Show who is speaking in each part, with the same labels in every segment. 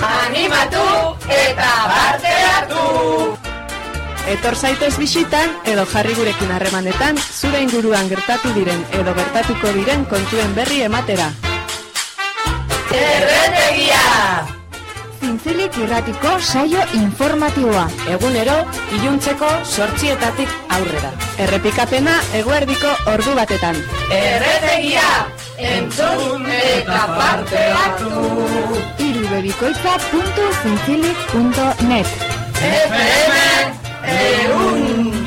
Speaker 1: Animatu eta parte hartu!
Speaker 2: Etor zaitez bisitan edo jarri gurekin harremanetan zure inguruan gertatu diren edo gertatuko diren kontuen berri ematera.
Speaker 1: Erretegia!
Speaker 3: Zintzilik irratiko saio informatiboa.
Speaker 4: Egunero, iluntzeko sortzietatik aurrera.
Speaker 2: Errepikapena eguerdiko ordu batetan.
Speaker 1: Erretegia! Entzun eta parte hartu!
Speaker 3: irubebikoitza.zintzilik.net
Speaker 1: FM Eun!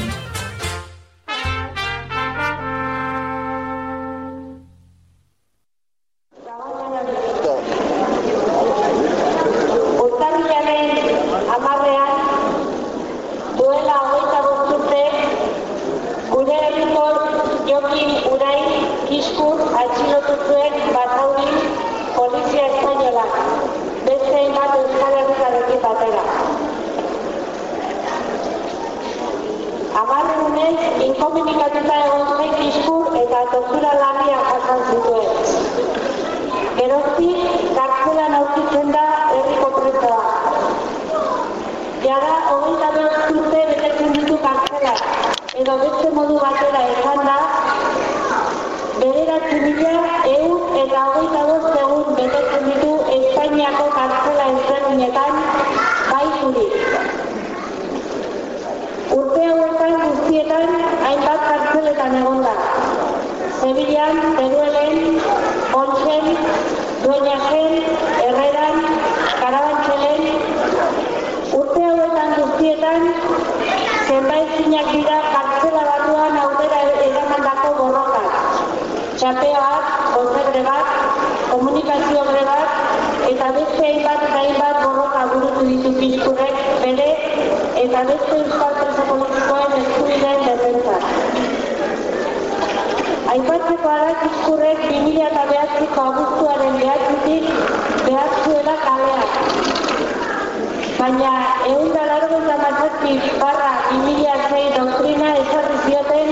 Speaker 5: Barra 2006 doktrina ezarri zioten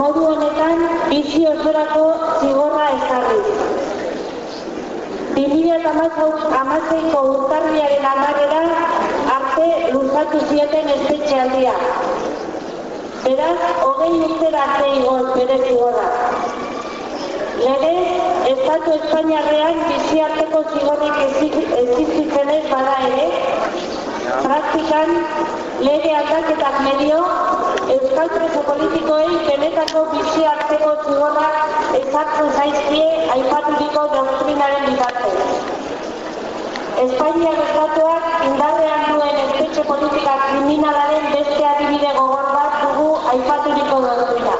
Speaker 5: modu honetan bizi osorako zigorra ezarri. 2008ko urtarriaren amarrera arte luzatu zioten espetxealdia. Beraz, hogei urtera arte igor bere zigorra. Legez, Estatu Espainiarrean bizi arteko zigorrik existitzen ez bada ere, praktikan lege aldaketak medio, Euskal preso politikoei benetako bizi arteko zigorrak ezartzen zaizkie aipaturiko doktrinaren bitartez. Espainiar Estatuak indarrean duen espetxe politika kriminalaren beste adibide gogor bat dugu aipaturiko doktrina.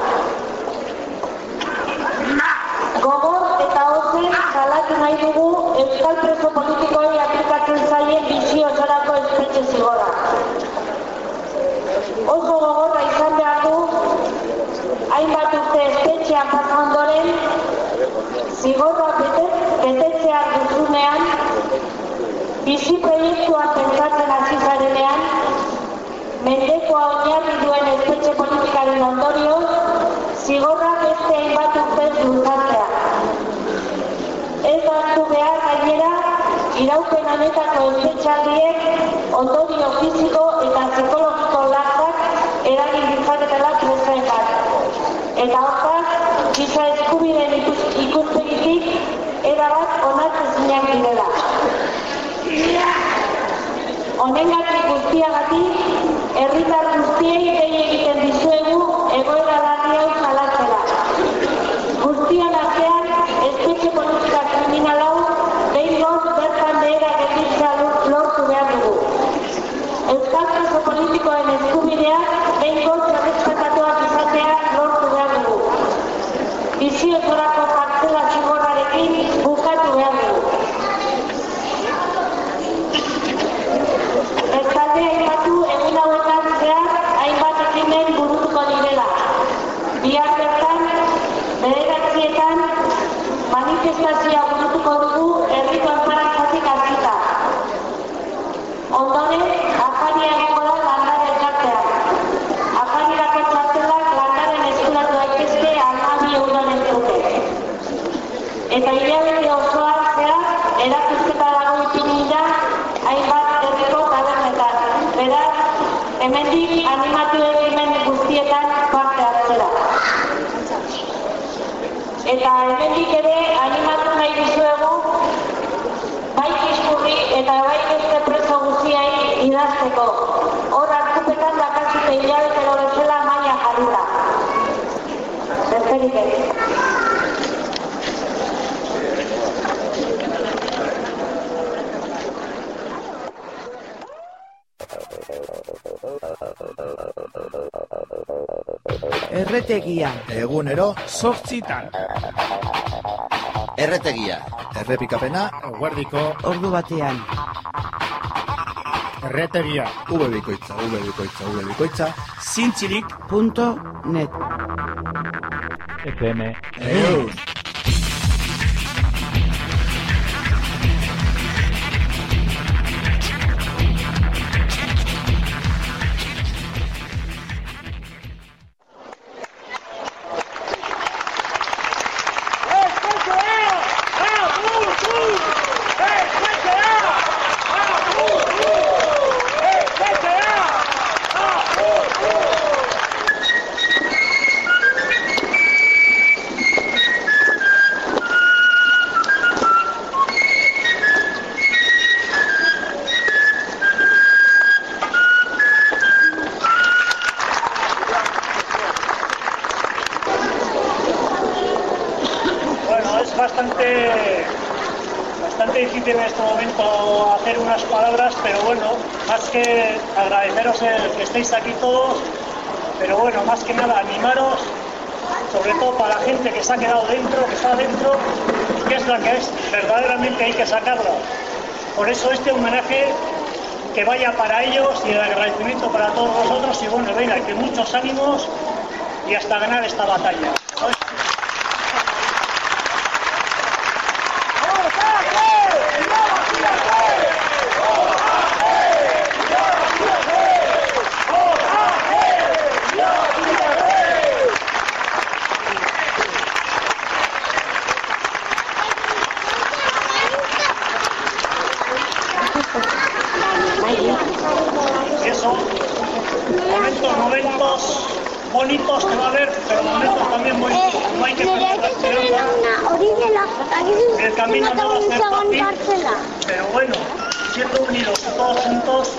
Speaker 5: Gogor eta ozen salatu nahi dugu Euskal preso politikoei aplikatzen zaien bizi osorako espetxe zigorra. Oso gogorra izan behar du, hainbat urte espetxean pasa ondoren, zigorra bete, betetzean duzunean, bizi proiektuan pentsatzen hasi zarenean, mendekoa oinarri duen espetxe politikaren ondorioz, zigorra beste hainbat urtez luzatzea. Ez hartu behar gainera, iraupen honetako espetxaldiek ondorio fiziko eta psikologiko eragin ditzaketela presoen bat. Eta hortaz, giza eskubideen ikus- ikuspegitik erabat onartezinak direla. Honengatik guztiagatik, herritar guztiei dei egiten dizuegu egoera larri hau salatzera. Guztian artean, espetxe politika kriminal hau behingoz bertan behera gelditzea lor- lortu behar dugu. Euskal preso politikoen eskubideak behingoz errespetatuak izatea lortu behar dugu. Bizi osorako kartzela zigorrarekin bukatu behar dugu. mobilizazioa burutuko dugu herriko enparatzatik hasita. Ondoren, afaria egongo da landare elkartean. Afarirako txartelak landaren eskuratu daitezke almabi euroren truke. Eta hilabete osoan zehar erakusketa dago ipini da hainbat herriko tabernetan. Beraz, hemendik animatu egimen guztietan parte hartzera. Eta hemendik ere animatu nahi dizuegu bai kiskurri eta bai beste preso guztiai idazteko. Hor hartzupetan dakazute hilabetero bezala maila jarrita. Besterik ez.
Speaker 6: Erretegia.
Speaker 7: Egunero,
Speaker 8: Zortzitan.
Speaker 9: Erretegia.
Speaker 7: errepikapena,
Speaker 8: Guardiko.
Speaker 6: Ordu batean.
Speaker 8: Erretegia.
Speaker 7: ube bikoitza, ube bikoitza, ube bikoitza,
Speaker 8: Zintzilik.
Speaker 6: Punto net.
Speaker 8: FM.
Speaker 7: eus.
Speaker 10: Que nada animaros, sobre todo para la gente que se ha quedado dentro, que está dentro, que es la que es, verdaderamente hay que sacarla. Por eso este homenaje que vaya para ellos y el agradecimiento para todos vosotros y bueno, venga, que muchos ánimos y hasta ganar esta batalla. Y eso, momentos, momentos bonitos que va a haber, pero momentos también muy, no hay que perder la esperanza. El camino no va a ser fácil, pero bueno, siendo unidos todos juntos,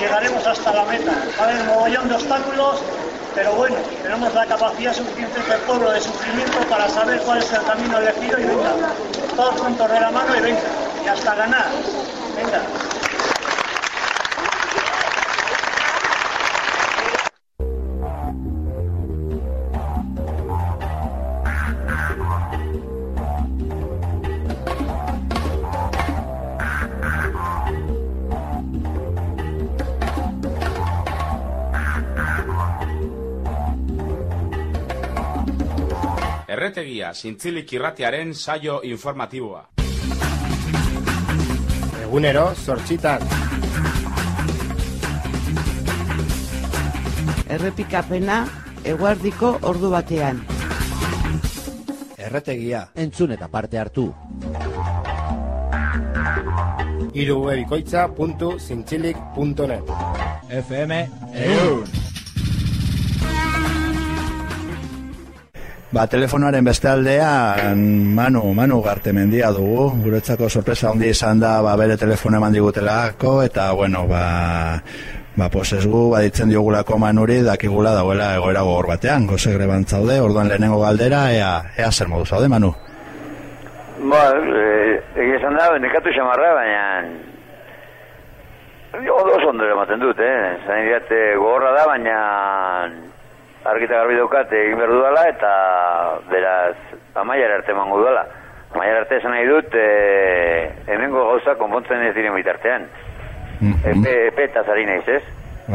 Speaker 10: llegaremos hasta la meta. Va a haber un mogollón de obstáculos, pero bueno, tenemos la capacidad suficiente del pueblo de sufrimiento para saber cuál es el camino elegido y venga, todos juntos de la mano y venga, y hasta ganar. Venga.
Speaker 8: Erretegia, zintzilik irratiaren saio informatiboa.
Speaker 11: Egunero, zortzitan.
Speaker 6: Errepikapena eguardiko ordu batean.
Speaker 7: Erretegia,
Speaker 9: Entzun eta parte hartu.
Speaker 11: Hiru bikoitza puntu zintzilik puntu net.
Speaker 8: FM.
Speaker 7: eus. Ba, telefonoaren beste aldean, Manu, Manu Gartemendia dugu, guretzako sorpresa handi izan da, ba, bere telefono eman digutelako, eta, bueno, ba, ba, pues ez gu, baditzen diogulako Manuri, dakigula dagoela egoera gogor batean, goze greban zaude, orduan lehenengo galdera, ea, ea zer modu zaude, Manu?
Speaker 12: Ba, e, egia esan da, nekatu xamarra, baina... Oso ondo ematen dut, eh? Zain gogorra da, baina... Argita garbi daukat egin behar dudala, eta beraz, amaiar arte emango dudala. Amaiar arte esan nahi dut, e, hemengo gauza konpontzen ez diren bitartean.
Speaker 7: Mhm.
Speaker 12: Epe, epe eta zari naiz, ez?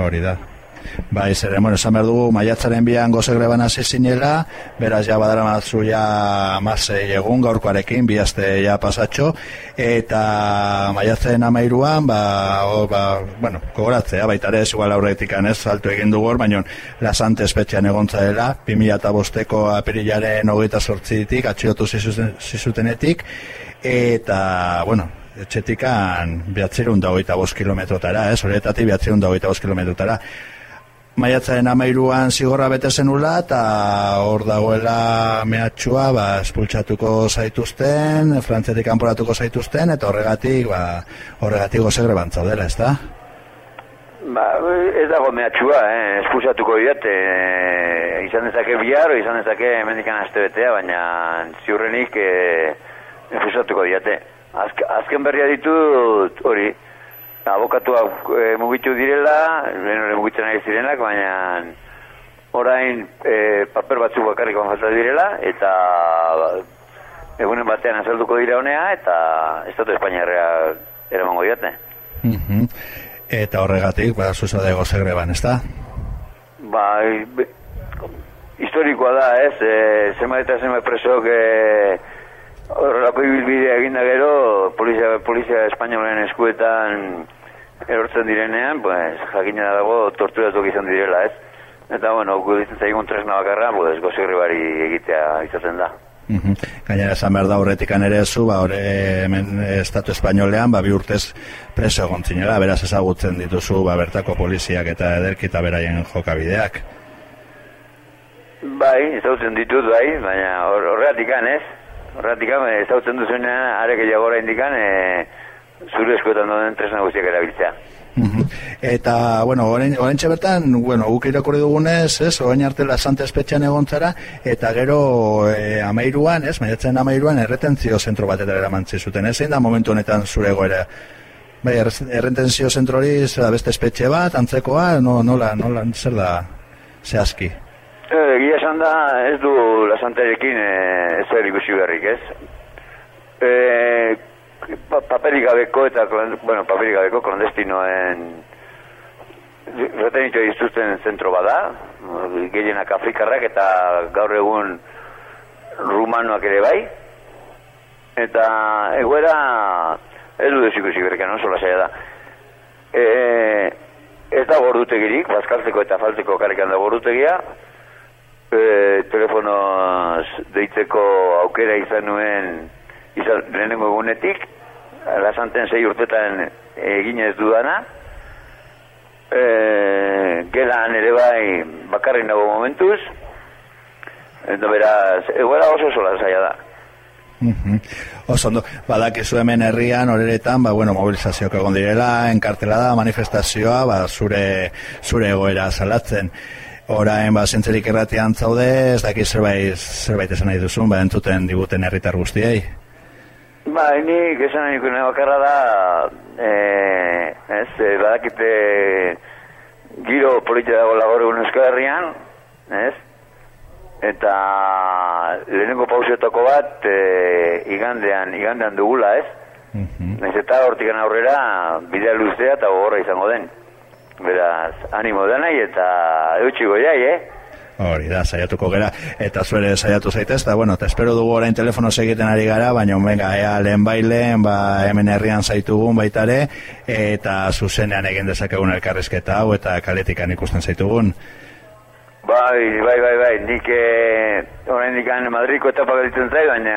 Speaker 7: Hori da. Bai, zer, bueno, esan behar dugu, maiatzaren bian goze greban hasi zinela, beraz ja badara matzu ja mazei egun gaurkoarekin, bihazte ja pasatxo, eta maiatzaren amairuan, ba, o, ba, bueno, kogoratzea, baita ere, ez igual aurretik ez, salto egin dugu, baina lasante espetxean egontza dela, 2005ko apirilaren hogeita sortzitik, atxiotu zizutenetik, eta, bueno, etxetikan behatzerun dagoita bost kilometrotara, ez, horretatik behatzerun dagoita bost kilometrotara. Maiatzaren amairuan zigorra bete zenula eta hor dagoela mehatxua ba, espultsatuko zaituzten, frantzetik kanporatuko zaituzten, eta horregatik, ba, horregatik gozegre bantzaudela, ez da?
Speaker 12: Ba, ez dago mehatxua, eh? espultsatuko diat, eh, izan dezake bihar, izan dezake mendikan aste betea, baina ziurrenik eh, espultsatuko diate. Azk, azken berria ditut hori, abokatuak e, mugitu direla, lehen mugitzen ari zirenak, baina orain e, paper batzuk bakarrik falta direla, eta ba, egunen batean azalduko dira honea, eta Estatu Espainiarra eramango diate.
Speaker 7: Mm Eta horregatik, ba, zuzo dago segreban, ez da?
Speaker 12: Ba, be, historikoa da, ez, e, zema eta zema presok e, horrelako ibilbidea eginda gero, polizia, polizia espainolen eskuetan erortzen direnean, pues, jakina dago torturatuk izan direla, ez? Eta, bueno, guditzen zaigun tresna bakarra, pues, gozirri bari egitea izaten da.
Speaker 7: Mhm. Gainera esan behar da horretik ere zu, ba, hori hemen estatu espainolean, ba, bi urtez preso egon zinela, beraz ezagutzen dituzu, ba, bertako poliziak eta ederkita beraien jokabideak.
Speaker 12: Bai, ezagutzen ditut, bai, baina horretik ez? Horretik ezagutzen duzunean, arek egagora indikan, e, zure eskuetan donen tresna guztiak erabiltzea.
Speaker 7: Eta, bueno, orain, orain bertan, bueno, guk irakurri dugunez, ez, orain arte lasante espetxean egontzara, eta gero e, amairuan, ez, maiatzen amairuan, erretentzio zentro batetara eramantzi zuten, ez, da momentu honetan zure goera? Bai, erretentzio zentro hori, beste espetxe bat, antzekoa, no, nola, nola, zer da, zehazki?
Speaker 12: E, Egia esan da, ez du lasanterekin e, ez zer ikusi berrik, ez? E, paperik gabeko eta bueno, paperik gabeko klandestinoen retenitu dituzten zentro bada gehienak afrikarrak eta gaur egun rumanoak ere bai. Eta egoera ez du desikusi berkean oso lasea da. E, ez da gordutegirik bazkaltzeko eta faltzeko karekan da gordutegia. E, telefonoz deitzeko aukera izan nuen izan lehenengo egunetik lasanten zei urtetan egin ez dudana. E, gelan ere bai bakarri nago momentuz. Eta beraz egoera oso sola zaila da.
Speaker 7: Mm Oso ondo, badakizu hemen herrian horeretan, ba, bueno, mobilizazioak egon direla, enkartelada, manifestazioa, ba, zure, zure egoera salatzen. Orain, ba, zentzerik erratian zaude, ez daki zerbait, zerbait esan nahi duzun, ba, entzuten diguten herritar guztiei.
Speaker 12: Ba, ni, gesan nahi ikune bakarra da, e, ez, e, badakite giro politia dago lagore egun euskal herrian, ez, eta lehenengo pausetako bat e, igandean, igandean dugula, ez, mm -hmm. eta hortikan aurrera bidea luzea eta gogorra izango den. Beraz, animo denai eta eutxiko jai, eh?
Speaker 7: Hori da, saiatuko gera, eta zuere saiatu zaitez, eta bueno, eta espero dugu orain telefono egiten ari gara, baina venga, ea, lehen bailen, ba, hemen herrian zaitugun baitare, eta zuzenean egin dezakegun elkarrizketa hau, eta kaletikan ikusten zaitugun.
Speaker 12: Bai, bai, bai, bai, nik eh, orain dikan Madriko etapa galitzen zai, baina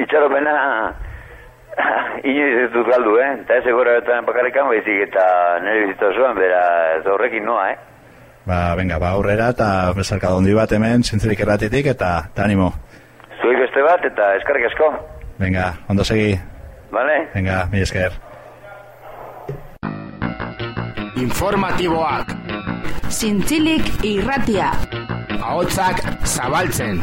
Speaker 12: itxaropena inoiz ez dut galdu, eh? Eta ez egora bakarrikan baizik eta nire bizitza zuen, beraz horrekin noa, eh?
Speaker 7: Ba, venga, ba, aurrera eta bezarka dondi bat hemen, zintzerik erratitik eta ta animo.
Speaker 12: Zuik beste bat eta eskarrik asko.
Speaker 7: Venga, ondo segi.
Speaker 12: Vale.
Speaker 7: Venga, mi esker.
Speaker 13: Informatiboak.
Speaker 4: Zintzilik irratia.
Speaker 13: Ahotsak zabaltzen.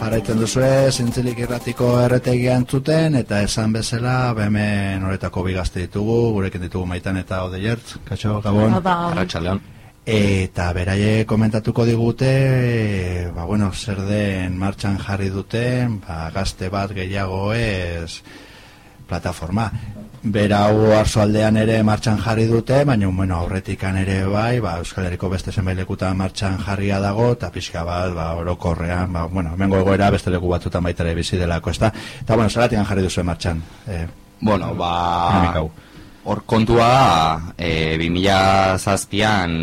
Speaker 7: Jarraitzen duzu zintzilik irratiko erretegia zuten eta esan bezala hemen horretako bigazte ditugu, gurekin ditugu maitan eta ode jert, katxo, gabon?
Speaker 14: Arratxalean.
Speaker 7: Eta beraie komentatuko digute, ba bueno, zer den martxan jarri duten, ba gazte bat gehiago ez, plataforma. Berau arzoaldean ere martxan jarri dute, baina bueno, aurretikan ere bai, ba, Euskal Herriko beste zenbait lekutan martxan jarria dago, eta pixka bat, ba, orokorrean, ba, bueno, mengo egoera beste leku batzutan baita ere bizi delako, ezta? Eta bueno, zeratikan jarri duzu martxan? E,
Speaker 15: bueno, ba, hor kontua, e, 2000 zazpian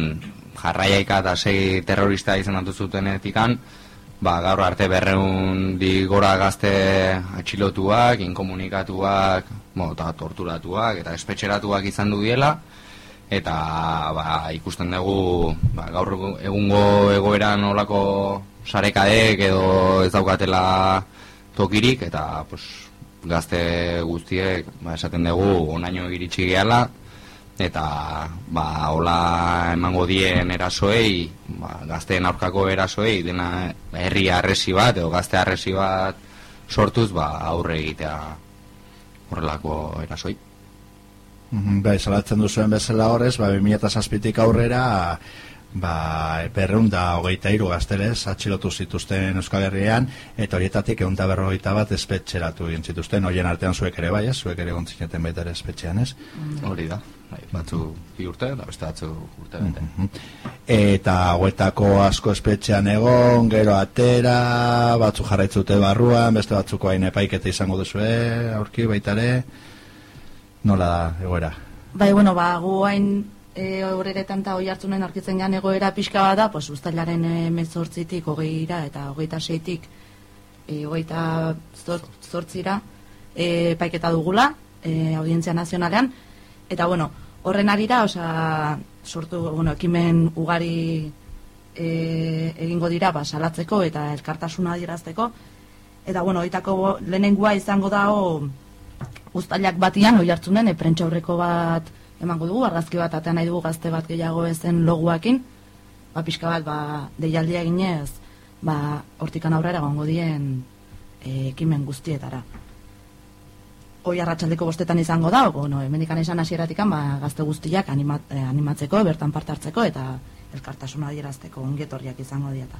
Speaker 15: jarraiaika eta sei terrorista izan datu zutenetikan, ba, gaur arte berreun di gora gazte atxilotuak, inkomunikatuak, bo, eta torturatuak eta espetxeratuak izan du diela, eta ba, ikusten dugu ba, gaur egungo egoeran olako sarekadek edo ez daukatela tokirik, eta pues, gazte guztiek ba, esaten dugu onaino iritsi gehala, eta ba hola emango dien erasoei ba, gazteen aurkako erasoei dena herri arresi bat edo gazte arresi bat sortuz ba aurre egitea horrelako erasoi.
Speaker 7: Bai, salatzen duzuen bezala horrez, ba, 2007tik aurrera ba, berreun da hogeita iru gazterez atxilotu zituzten Euskal Herrian eta horietatik egun da berrogeita bat espetxeratu egin zituzten, horien artean zuek ere bai, ez? zuek ere gontzineten baita ere espetxean ez?
Speaker 15: Hori da, bai, batzu bi urte, da beste batzu urte bete.
Speaker 7: Mhm. Eta hauetako asko espetxean egon, gero atera, batzu jarraitzute barruan, beste batzuko hain epaiketa izango duzue, aurki baita ere, nola da, egoera?
Speaker 16: Bai, bueno, ba, gu hain e, horretan eta hoi hartzunen arkitzen gan egoera pixka bada, pues, ustalaren e, mezortzitik hogeira eta hogeita seitik e, hogeita zortzira e, paiketa dugula e, audientzia nazionalean. Eta bueno, horren arira osa, sortu, bueno, ekimen ugari e, egingo dira ba, salatzeko eta elkartasuna dirazteko eta bueno, oitako lehenengua izango dao ustalak batian oi hartzunen, e, prentsa bat emango dugu, argazki bat atean nahi dugu gazte bat gehiago ezen loguakin, ba, pixka bat, ba, deialdia ginez, ba, hortikan aurrera gongo dien e, ekimen guztietara. Hoi arratsaldeko bostetan izango da, bueno, emenikan izan hasieratikan ba, gazte guztiak animat, eh, animatzeko, bertan parte hartzeko, eta elkartasuna adierazteko ongetorriak izango dieta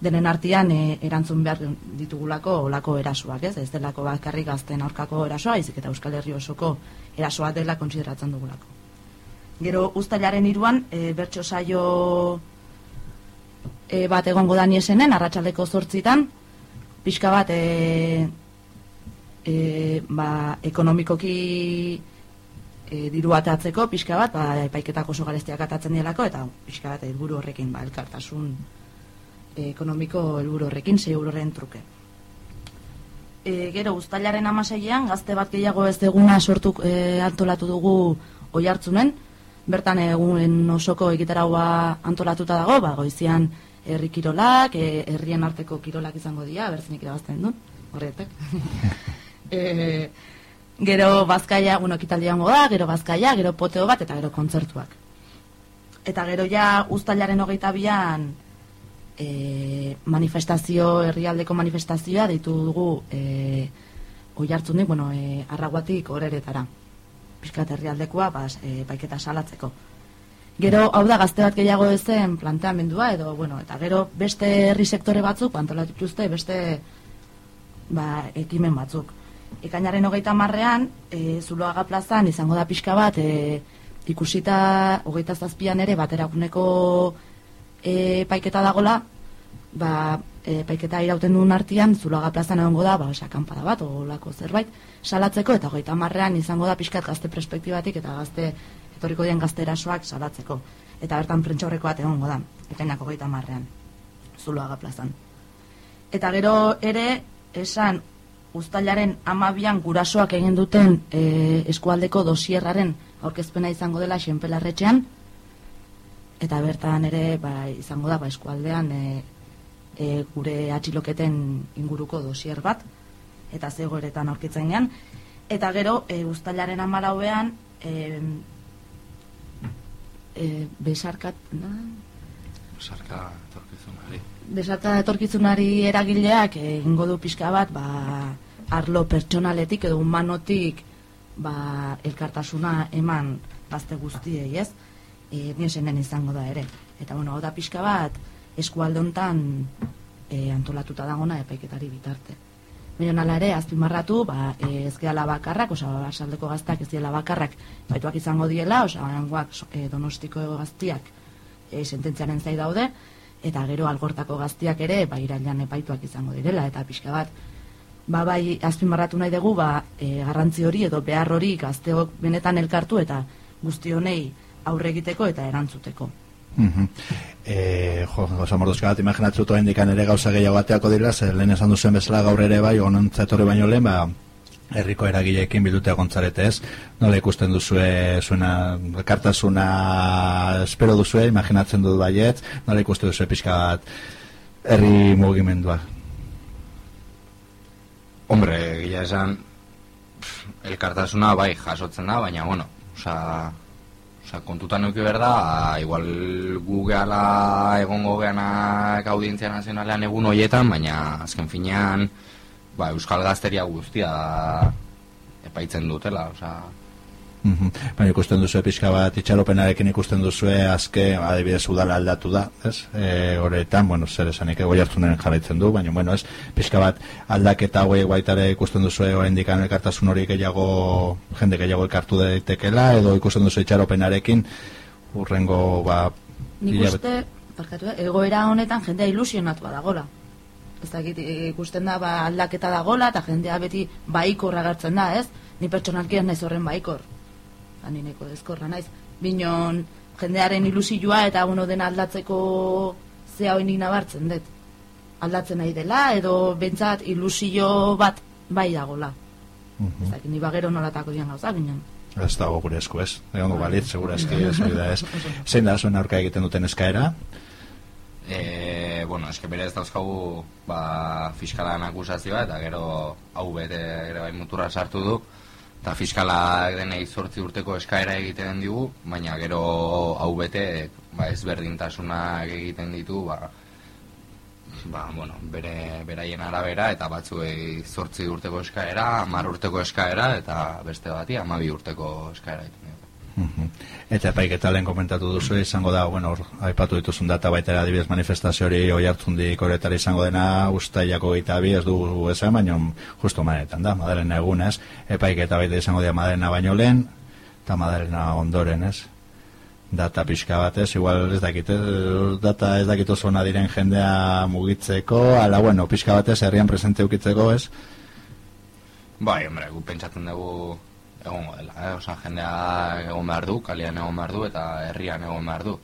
Speaker 16: denen artean e, erantzun behar ditugulako olako erasuak, ez? Ez delako bakarrik gazten aurkako erasoa, izik eta Euskal Herri osoko erasoa dela kontsideratzen dugulako. Gero ustailaren iruan, e, bertso saio e, bat egongo da niesenen, arratsaldeko zortzitan, pixka bat e, e, ba, ekonomikoki e, diru atatzeko, pixka bat, ba, epaiketako oso garestiak atatzen dielako, eta pixka bat, helburu horrekin, ba, elkartasun ekonomiko helburu horrekin 6 euroren truke. E, gero uztailaren amaseian, gazte bat gehiago ez eguna sortu e, antolatu dugu oi hartzunen, bertan egun osoko egitaraua antolatuta dago, ba, goizian herri kirolak, e, herrien arteko kirolak izango dira, bertzenik irabazten du, horretek. e, gero bazkaia, bueno, ekitaldia da, gero bazkaia, gero poteo bat, eta gero kontzertuak. Eta gero ja uztailaren hogeita bian, e, manifestazio, herrialdeko manifestazioa deitu dugu e, oi hartzunik, bueno, e, arraguatik horeretara. Piskat herrialdekoa, bas, e, baiketa salatzeko. Gero, hau da, gazte bat gehiago ezen planteamendua, edo, bueno, eta gero beste herri sektore batzuk, antolatutuzte beste ba, ekimen batzuk. Ekainaren hogeita marrean, e, zuloaga plazan, izango da pixka bat, e, ikusita hogeita zazpian ere, baterakuneko e, paiketa dagola, ba, e, paiketa irauten duen artian, zulaga plazan egongo da, ba, akampada bat, olako zerbait, salatzeko, eta goita marrean izango da pixkat gazte perspektibatik, eta gazte, etorriko dien gazte erasoak salatzeko. Eta bertan prentxaurreko bat egongo da, ekainako goita marrean, zulaga plazan. Eta gero ere, esan, Uztailaren amabian gurasoak egin duten e, eskualdeko dosierraren aurkezpena izango dela xenpelarretxean, eta bertan ere ba, izango da ba, eskualdean e, e, gure atxiloketen inguruko dosier bat eta zegoeretan aurkitzen gean eta gero e, ustailaren amalauean e, e, besarkat na?
Speaker 15: besarka etorkizunari.
Speaker 16: Besarka etorkizunari eragileak ingo du pixka bat ba, arlo pertsonaletik edo humanotik ba, elkartasuna eman gazte guztiei ez e, niesenen izango da ere. Eta bueno, da pixka bat eskualde hontan e, antolatuta dagona epaiketari bitarte. Baina hala ere, azpimarratu, ba, e, ez gehala bakarrak, osa, basaldeko gaztak ez diela bakarrak, baituak izango diela, osa, orangoak e, donostiko gaztiak e, sententziaren zai daude, eta gero algortako gaztiak ere, ba, irailan epaituak izango direla, eta pixka bat, ba, bai, azpimarratu nahi dugu, ba, e, garrantzi hori edo behar hori gazteok benetan elkartu, eta guzti honei aurre egiteko eta erantzuteko.
Speaker 7: Mm -hmm. e, jo, gauza morduzka bat imaginatzen dut indikan ere gauza gehiago bateako dira, ze lehen esan duzuen bezala gaur ere bai, onontzatorri baino lehen, ba, herriko eragileekin bidute gontzarete ez, nola ikusten duzue zuena, kartasuna espero duzue, imaginatzen dut baiet, nola ikusten duzue pixka bat herri mugimendua.
Speaker 15: Hombre, gila esan, elkartasuna bai jasotzen da, baina bueno, oza, Osa, kontutan nuke berda, igual gu gehala egongo geanak audientzia nazionalean egun hoietan, baina azken finean ba, Euskal Gazteria guztia epaitzen dutela, osa...
Speaker 7: Mm Baina ikusten duzu pixka bat itxaropenarekin ikusten duzu azke adibidez udala aldatu da, ez? E, horretan, bueno, zer esanik ego jartzen jarraitzen du, baina, bueno, ez? Pixka bat aldaketa hauek baitare ikusten duzu horrein dikan elkartasun hori gehiago, jende gehiago elkartu daitekela, edo ikusten duzu itxaropenarekin urrengo, ba...
Speaker 16: Nik uste, parkatu, egoera honetan jendea ilusionatua dagola. Ez dakit, ikusten da, ba, aldaketa dagola, eta jendea beti baikor agertzen da, ez? Ni pertsonalkian ez horren baikor anineko ezkorra naiz. Binon, jendearen ilusioa eta uno den aldatzeko zea hoinik nabartzen dut. Aldatzen nahi dela, edo bentsat ilusio bat bai dagola. Mm -hmm. Ezak, ni bagero nolatako dian gauza, binon.
Speaker 7: Ez dago gure esku ez, egon bai. balit, segura eski ez, ez. Zein da zuen aurka egiten duten eskaera?
Speaker 15: E, bueno, eske bere ez dauzkagu ba, fiskalan akusazioa eta gero hau bete ere bai muturra sartu du eta fiskalak denei zortzi urteko eskaera egiten digu, baina gero hau bete ba, ezberdintasunak egiten ditu, ba, ba, bueno, bere, beraien arabera, eta batzuei zortzi urteko eskaera, mar urteko eskaera, eta beste bati amabi urteko eskaera egiten digu.
Speaker 7: Eta epaiketa lehen komentatu duzu izango da, bueno, or, aipatu dituzun data baita adibidez manifestazio hori oi hartzun di koretara izango dena ustailako gita bi ez dugu esan, baina justo manetan da, madalena egunez, epaiketa baita izango dira madalena baino lehen, eta madalena ondoren ez, data pixka batez, igual ez dakit, data ez dakit oso diren jendea mugitzeko, ala bueno, pixka batez herrian presente ukitzeko ez?
Speaker 15: Bai, hombre, gu pentsatzen dugu egongo dela, eh? Osa, jendea egon behar du, kalian egon behar du, eta herrian egon behar du.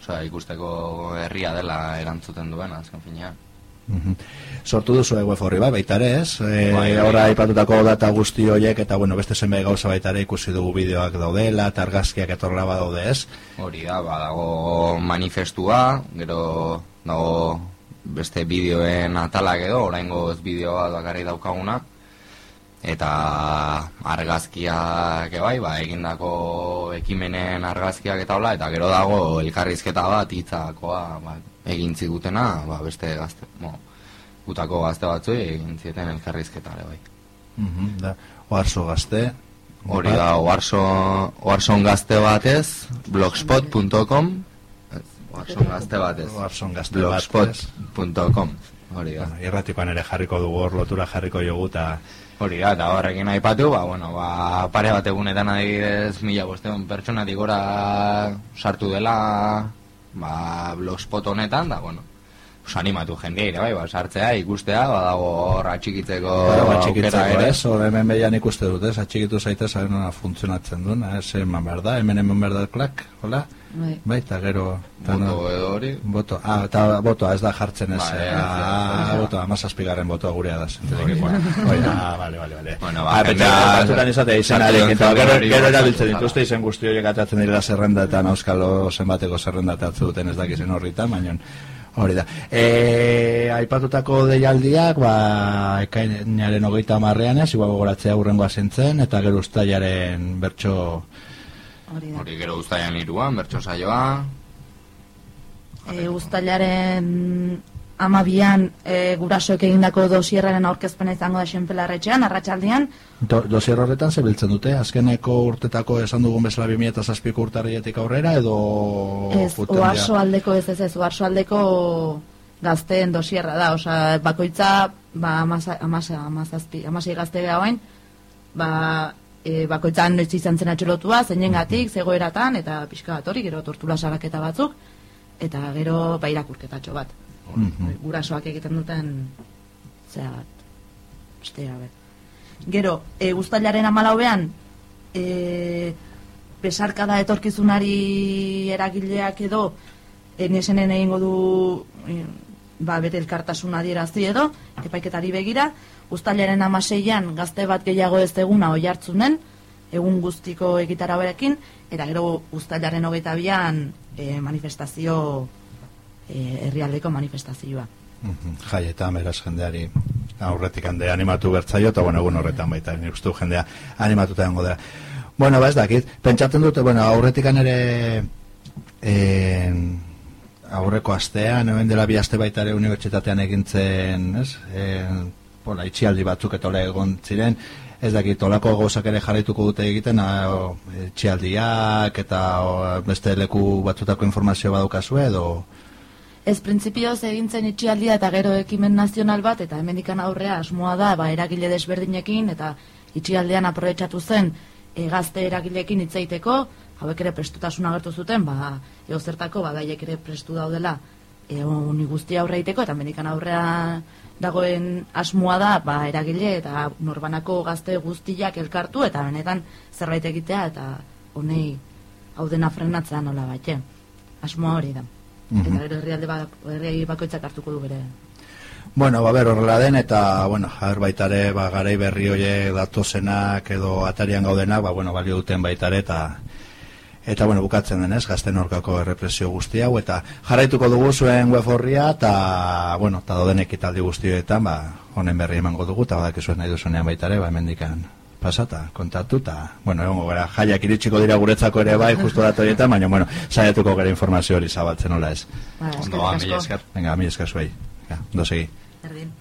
Speaker 15: Osa, ikusteko herria dela erantzuten duen, azken finean.
Speaker 7: Mm Sortu duzu egu eforri bat, baita ere ez? E, bai, ora ipatutako data guzti horiek eta bueno, beste zenbe gauza baita ere ikusi dugu bideoak daudela, targazkiak etorla daude ez?
Speaker 15: Hori da, badago manifestua, gero dago beste bideoen atalak edo, oraingo ez bideoa bakarri daukaguna, eta argazkiak bai, ba, egindako ekimenen argazkiak eta hola, eta gero dago elkarrizketa bat hitzakoa ba, egin zigutena, ba, beste gazte, mo, gutako gazte batzu egin zieten elkarrizketa bai.
Speaker 7: Mm da, oarzo gazte,
Speaker 15: Hori da, oarzo, oarzon gazte batez, blogspot.com Oarzon gazte batez, blogspot.com Hori da.
Speaker 7: Bueno, irratikoan ere jarriko dugu hor lotura jarriko jogu eta
Speaker 15: Hori da, eta horrekin aipatu, ba, bueno, ba, pare bat egunetan adibidez mila bosteun pertsonatik gora sartu dela ba, blogspot honetan, da, bueno, animatu jendea bai, ba, sartzea, ikustea, badago hor atxikitzeko
Speaker 7: ba, aukera ere. Ez, hor hemen behian ikuste dut, ez, atxikitu zaitez, haren funtzionatzen duen, ez, hemen behar da, hemen hemen behar da klak, hola? Bai. bai, eta gero...
Speaker 15: Boto edo hori?
Speaker 7: Boto, ah, eta botoa ez da jartzen ez. Bai, eh, ah, boto, amazazpigarren botoa gurea da. Bai, ah, vale, vale, vale. Bueno, ba, pentsa, batzutan izatea izenarekin, eta gero, gero erabiltzen dituzte izen guzti horiek atatzen dira zerrenda eta nauskalo zenbateko zerrenda atatzen duten ez dakizen horritan, baina hori da. E, aipatutako deialdiak, ba, ekainaren hogeita marrean ez, igual gogoratzea urrengoa zentzen, eta gero ustailaren bertso
Speaker 15: Hori, Hori gero guztaian iruan, bertso saioa.
Speaker 16: E, guztailaren amabian e, gurasoek egindako dosierraren aurkezpena izango da xenpelarretxean, arratsaldean.
Speaker 7: Do, dosier horretan zebiltzen dute, azkeneko urtetako esan dugun bezala 2000 urtarrietik aurrera, edo...
Speaker 16: Ez, oarso aldeko ez ez ez, oarso aldeko gazteen dosierra da, osea, bakoitza, ba, amasa, amasa, amazazpi, amasei gazte beha ba, e, bakoitzan noiz izan zen atxelotua, zeinen gatik, zegoeratan, eta pixka bat hori, gero tortura saraketa batzuk, eta gero ba irakurketatxo bat.
Speaker 7: Mhm.
Speaker 16: Gurasoak egiten duten, zera bat, beste gabe. Gero, e, guztailaren amalauean, e, besarkada etorkizunari eragileak edo, enesenen egingo du e, ba, bere elkartasuna adierazi edo, epaiketari begira, Uztailaren amaseian gazte bat gehiago ez eguna oi hartzunen, egun guztiko egitara berekin, eta gero uztailaren hogeita bian e, manifestazio, herrialdeko manifestazioa.
Speaker 7: Mhm, Jai, eta beraz jendeari aurretik hande animatu bertzaio, eta bueno, egun horretan baita, nire ustu jendea animatuta dengo dira. Bueno, ba ez dakit, pentsatzen dute, bueno, aurretik ere e, aurreko astean, hemen dela bi aste baita ere unibertsitatean egintzen, ez? E, bola, itxialdi batzuk eta egon ziren, ez dakit, olako gozak ere jarraituko dute egiten, a, o, itxialdiak eta o, beste leku batzutako informazio badukazu edo...
Speaker 16: Ez printzipioz egintzen itxialdia eta gero ekimen nazional bat, eta hemendikan aurrea asmoa da, ba, eragile desberdinekin, eta itxialdean aprobetsatu zen, e, gazte eragilekin hitzaiteko, hauek ere prestutasun agertu zuten, ba, eo zertako, ba, ere prestu daudela, e, uni guztia aurreiteko, eta hemendikan aurrea dagoen asmoa da ba, eragile eta norbanako gazte guztiak elkartu eta benetan zerbait egitea eta honei hau dena frenatzea nola bat, asmoa hori da. Mm Eta gero herrialde ba, herri bakoitzak hartuko du bere.
Speaker 7: Bueno, ba, ber, horrela den, eta, bueno, jaer baitare, ba, garai berri hoie datozenak edo atarian gaudenak, ba, bueno, balio duten baitare, eta eta bueno, bukatzen denez, gazten orkako errepresio guzti hau, eta jarraituko dugu zuen web horria, eta, bueno, eta doden ekitaldi guztioetan, ba, honen berri emango dugu, eta badak nahi duzunean baitare, ba, emendikan pasata, kontatu, eta, bueno, egongo gara, jaiak iritsiko dira guretzako ere bai, justu datorietan, baina, bueno, saiatuko gara informazio hori zabaltzen hola ez.
Speaker 16: Ba, Ondo,
Speaker 7: mi esker. Venga, mi esker zuei. Ja, do segi.
Speaker 16: Erdin.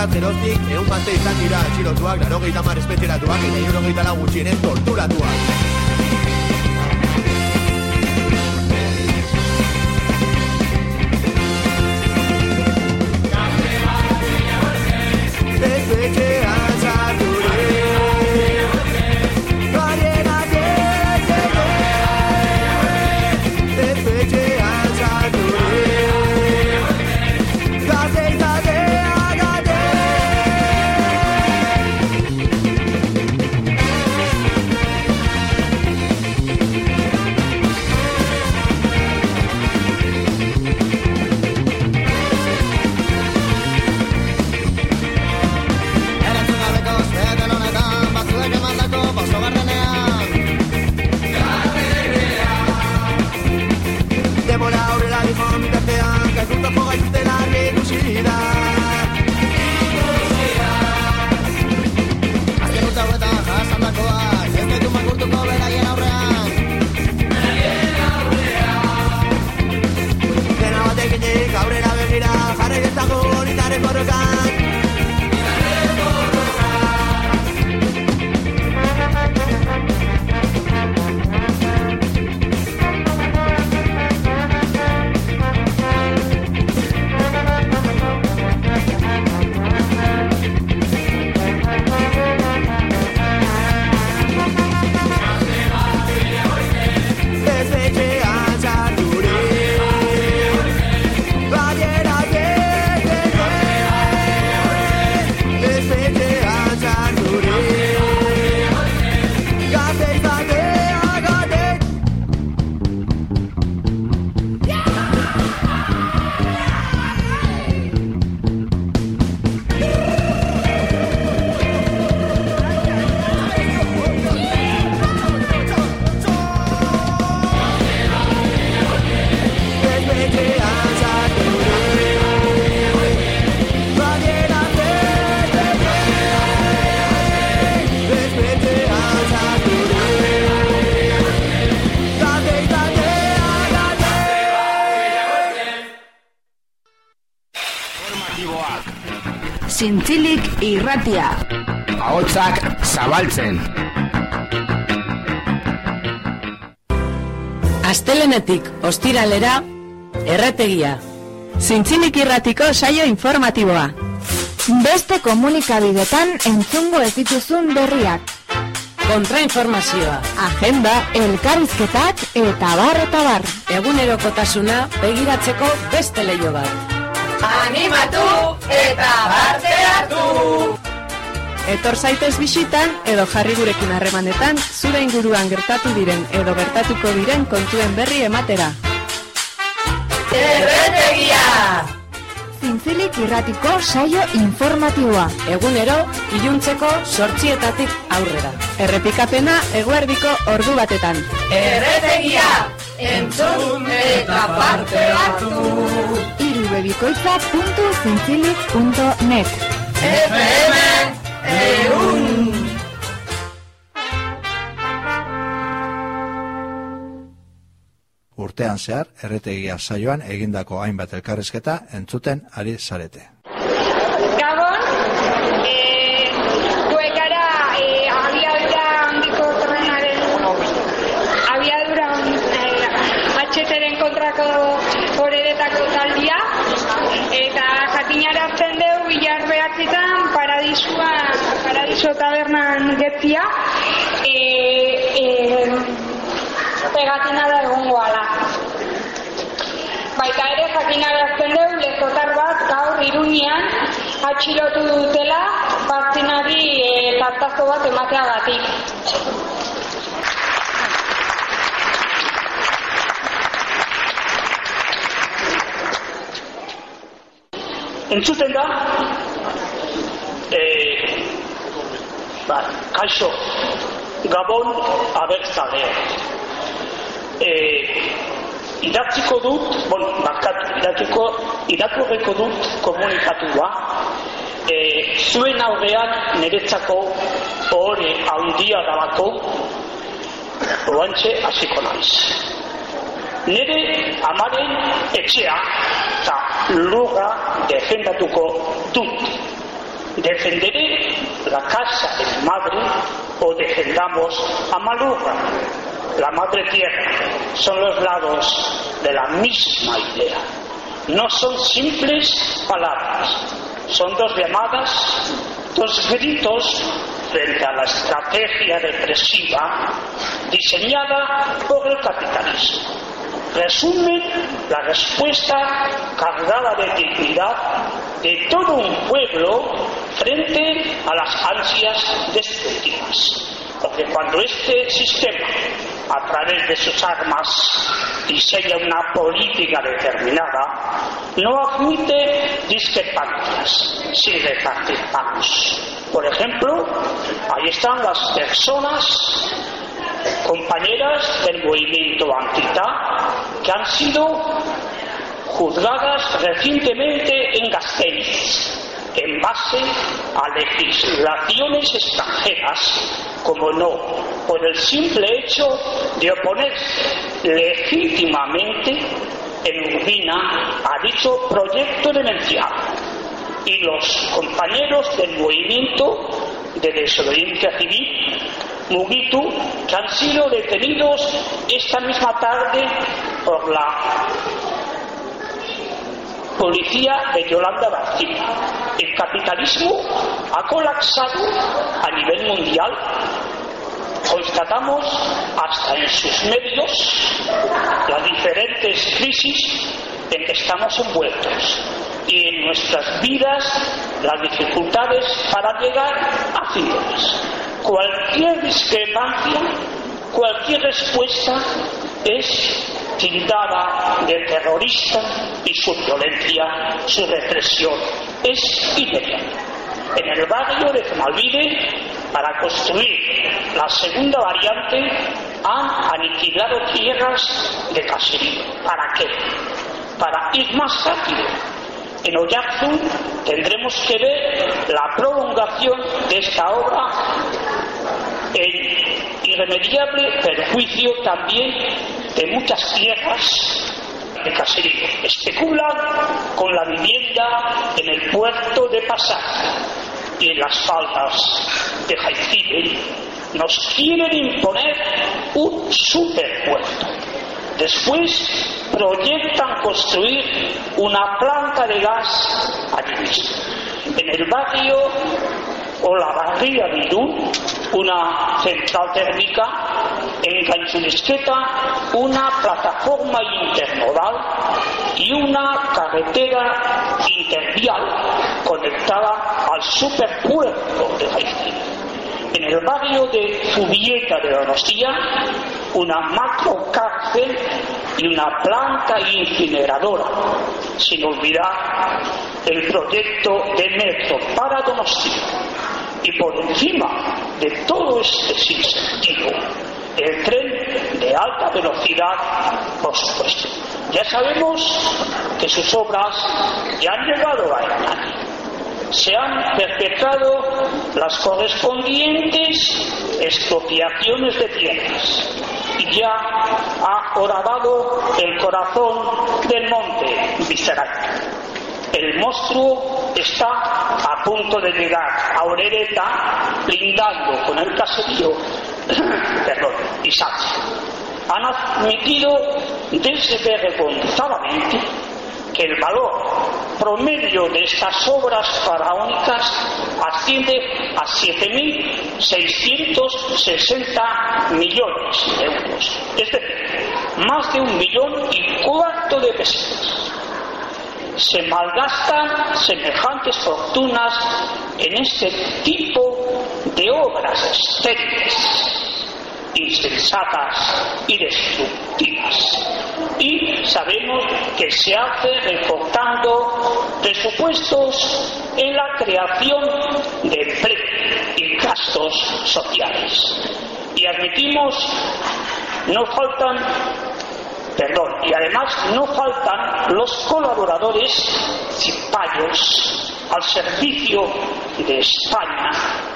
Speaker 17: dira zerotik Egun batze izan dira atxilotuak Laro gehieta mar espezieratuak Eta juro gehieta lagutxienen torturatuak
Speaker 4: Yeah. Irratia.
Speaker 13: Ahotsak zabaltzen.
Speaker 2: Astelenetik ostiralera, erretegia. Zintzilik irratiko saio informatiboa.
Speaker 3: Beste komunikabidetan entzungo ez dituzun berriak.
Speaker 2: Kontrainformazioa. Agenda.
Speaker 3: Elkarrizketak eta bar eta bar.
Speaker 2: Egunerokotasuna begiratzeko beste leio bat.
Speaker 1: Animatu eta parte hartu!
Speaker 2: Etor zaitez bisitan edo jarri gurekin harremanetan zure inguruan gertatu diren edo gertatuko diren kontuen berri ematera.
Speaker 1: Erretegia!
Speaker 3: Zintzilik irratiko saio informatiboa.
Speaker 2: Egunero, iluntzeko sortzietatik aurrera. Errepikapena eguerdiko ordu batetan.
Speaker 1: Erretegia! Entzun eta parte hartu!
Speaker 3: irubebikoitza.zintzilik.net
Speaker 1: FM Eun!
Speaker 7: Urtean zehar, erretegia saioan egindako hainbat elkarrezketa entzuten ari zarete.
Speaker 18: Gabon, eh, guek gara eh, abiadura handiko trenaren abiadura eh, HTren kontrako horeretako taldia eta jakinarazten dugu bilar behatzetan paradisua, paradiso tabernan getzia eh, eh, pegatina da egongo ala. Baita ere jakinarazten dugu lezotar bat gaur iruñean atxilotu dutela partzinari e, tartazo bat emateagatik.
Speaker 19: Entzuten da, e, ba, kaixo, Gabon abertzalea. E, idatziko dut, bon, barkatu, idatziko, irakurreko dut komunikatua, e, zuen aurrean niretzako ohore handia dalako, oantxe hasiko naiz. Nire amaren etxea eta lurra defendatuko dut. Defenderé la casa de mi madre o defendamos a Malurra, la madre tierra. Son los lados de la misma idea. No son simples palabras, son dos llamadas, dos gritos frente a la estrategia represiva diseñada por el capitalismo. Resumen la respuesta cargada de dignidad de todo un pueblo frente a las ansias destructivas. Porque cuando este sistema, a través de sus armas, diseña una política determinada, no admite discrepancias sin repartir pagos. Por ejemplo, ahí están las personas compañeras del movimiento Antita que han sido juzgadas recientemente en Gasteiz en base a legislaciones extranjeras, como no, por el simple hecho de oponerse legítimamente en Urbina a dicho proyecto demencial. Y los compañeros del movimiento de desobediencia civil, Mugitu, que han sido detenidos esta misma tarde por la policía de Yolanda García. El capitalismo ha colapsado a nivel mundial. Constatamos hasta en sus medios las diferentes crisis en que estamos envueltos y en nuestras vidas las dificultades para llegar a fines. Cualquier discrepancia, cualquier respuesta es tildada de terrorista y su violencia, su represión es inmediata. En el barrio de Zemalvide, para construir la segunda variante, han aniquilado tierras de caserío. ¿Para qué? Para ir más rápido. En Oyarzun tendremos que ver la prolongación de esta obra en irremediable perjuicio también de muchas tierras de caserío. Especulan con la vivienda en el puerto de Pasaje y en las faldas de Jaizide nos quieren imponer un superpuerto. Después proyectan construir una planta de gas allí mismo. En el barrio o la barría de Irún, una central térmica, en Ganchulisqueta, una plataforma intermodal y una carretera intervial conectada al superpuerto de Haití. En el barrio de Zubieta de Donostia, una macro cárcel y una planta incineradora, sin olvidar el proyecto de metro para Donostia. Y por encima de todo este sinsentido, el tren de alta velocidad, por supuesto. Ya sabemos que sus obras ya han llegado a Hernani. Se han perpetrado las correspondientes expropiaciones de tierras y ya ha horadado el corazón del monte visceral. El monstruo está a punto de llegar a Orereta, blindando con el caserío perdón, y Han admitido desvergonzadamente que el valor promedio de estas obras faraónicas asciende a 7.660 millones de euros, es decir, más de un millón y cuarto de pesetas. Se malgastan semejantes fortunas en este tipo de obras estériles, insensatas y destructivas. Y sabemos que se hace recortando presupuestos en la creación de empleo y gastos sociales. Y admitimos, no faltan perdón, y además no faltan los colaboradores cipayos al servicio de España,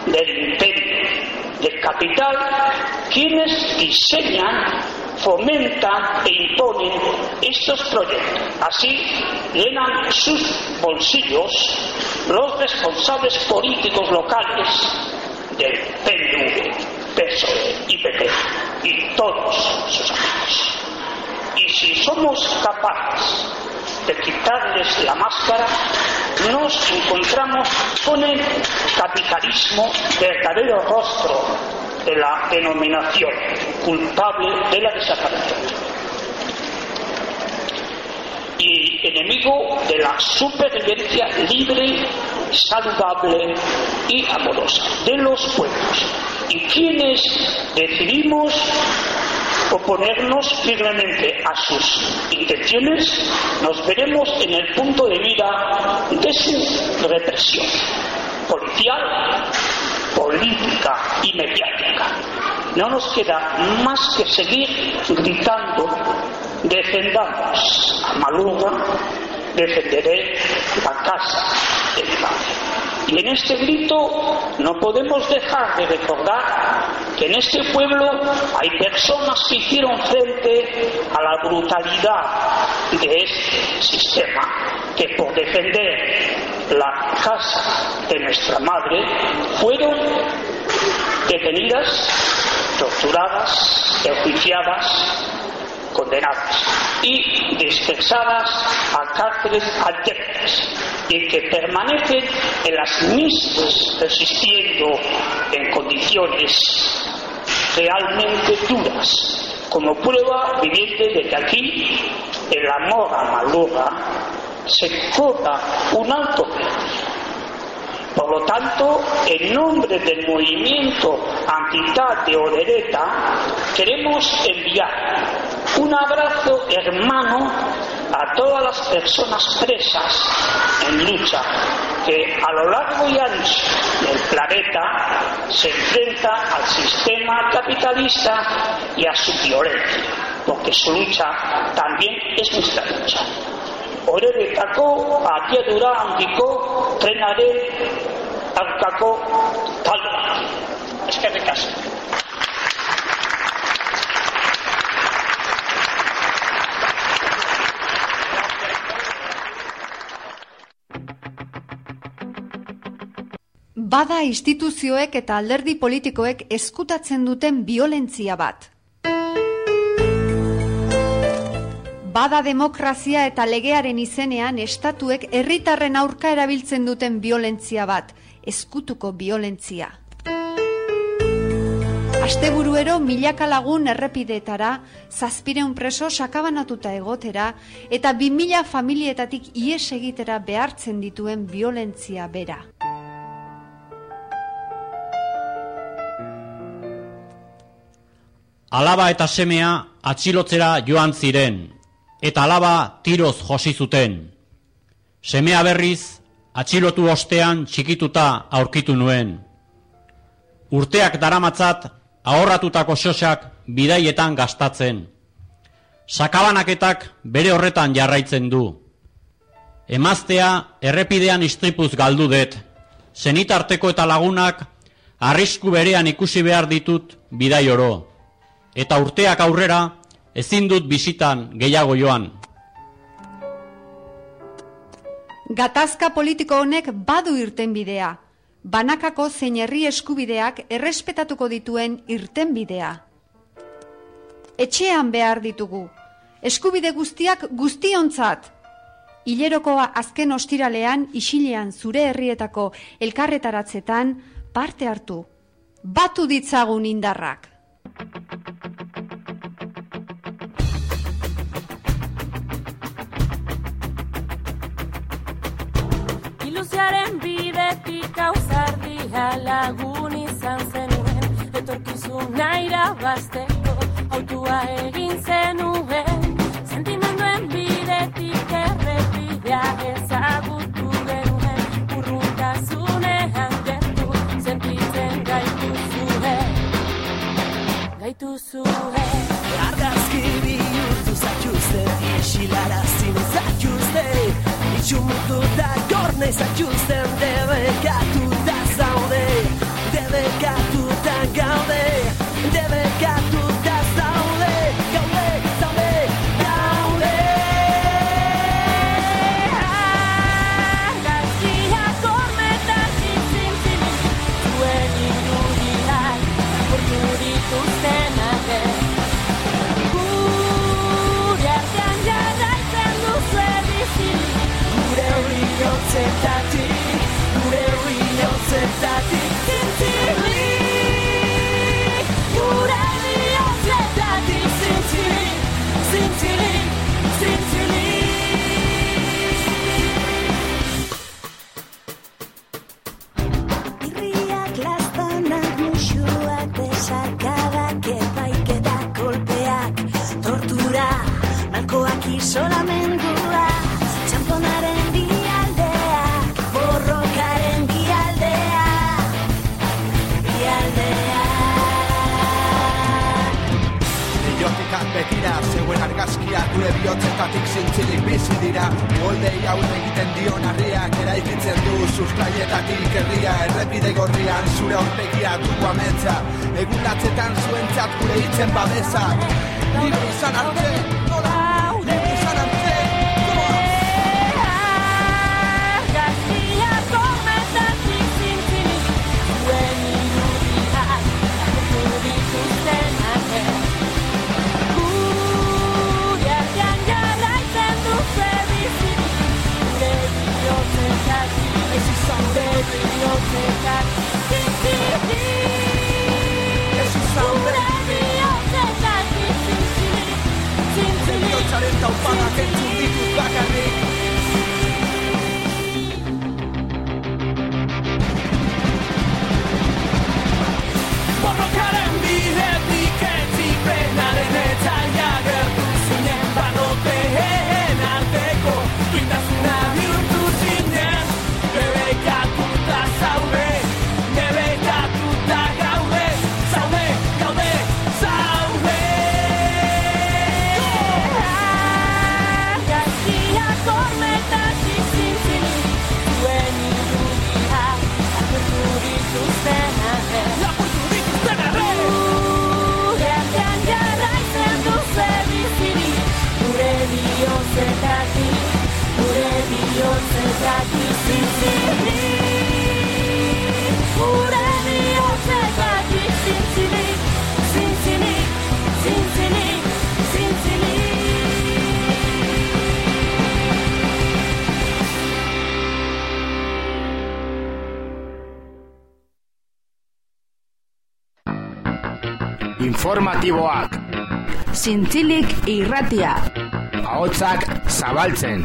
Speaker 19: del imperio, del capital, quienes diseñan, fomentan e imponen estos proyectos. Así llenan sus bolsillos los responsables políticos locales del PNV, PSOE y PP y todos sus amigos. Y si somos capaces de quitarles la máscara, nos encontramos con el capitalismo verdadero rostro de la denominación culpable de la desaparición y enemigo de la supervivencia libre, saludable y amorosa de los pueblos. Y quienes decidimos oponernos firmemente a sus intenciones, nos veremos en el punto de vida de su represión policial, política y mediática. No nos queda más que seguir gritando, defendamos a Maluga, defenderé la casa de mi madre. Y en este grito no podemos dejar de recordar que en este pueblo hay personas que hicieron frente a la brutalidad de este sistema, que por defender la casa de nuestra madre fueron detenidas, torturadas, enjuiciadas, condenadas y dispersadas a cárceles alternas y que permanecen en las mismas resistiendo en condiciones realmente duras, como prueba viviente de que aquí, en la mora maluga, se cobra un alto precio. Por lo tanto, en nombre del movimiento Antidad de Odereta, queremos enviar un abrazo hermano a todas las personas presas en lucha que a lo largo y ancho del planeta se enfrenta al sistema capitalista y a su violencia, porque su lucha también es nuestra lucha. horretako akiatura handiko trenaren aurkako talba. Eskerrik asko.
Speaker 20: Bada instituzioek eta alderdi politikoek eskutatzen duten biolentzia bat, Bada demokrazia eta legearen izenean estatuek herritarren aurka erabiltzen duten violentzia bat, eskutuko violentzia. Asteburuero milaka lagun errepideetara, zazpireun preso sakabanatuta egotera eta bi mila familietatik ies egitera behartzen dituen violentzia bera.
Speaker 21: Alaba eta semea atxilotzera joan ziren, eta alaba tiroz josi zuten. Semea berriz, atxilotu ostean txikituta aurkitu nuen. Urteak daramatzat ahorratutako xosak bidaietan gastatzen. Sakabanaketak bere horretan jarraitzen du. Emaztea errepidean istripuz galdu dut. Zenitarteko eta lagunak arrisku berean ikusi behar ditut bidai oro. Eta urteak aurrera ezin dut bisitan gehiago joan.
Speaker 20: Gatazka politiko honek badu irten bidea banakako zein herri eskubideak errespetatuko dituen irten bidea. Etxean behar ditugu, eskubide guztiak guztiontzat. Hilerokoa azken ostiralean isilean zure herrietako elkarretaratzetan parte hartu. Batu ditzagun indarrak.
Speaker 22: Ilusiaren bidetik auzardia lagun izan zenuen Etorkizun naira bazteko autua egin zenuen Sentimenduen bidetik errepidea ezagutu genuen Urruntazunean gertu sentitzen gaitu zuen Gaitu zuen
Speaker 23: Argazki bihurtu zatxuzten Isilara zinu zatxuzten Itxumutu da gorne zatxuzten Debekatu da zaude Debekatu da gaude
Speaker 22: sit time. Gure
Speaker 17: bihotzetatik zintzilik bizi dira. Moldei aurre egiten dion harriak eraikitzen du sustraietatik herria Errepide gorrian zure aurpegia dugu ametsa. Egun latzetan zuentzat gure hitzen babezak Libre izan arte, Bihotzaren taupadak entzun ditut bakarrik
Speaker 23: Borrokaren bidetik etzipenaren etzaia gertu zinen banoteen arteko
Speaker 22: Zintzilik
Speaker 4: irratia.
Speaker 13: Ahotsak zabaltzen.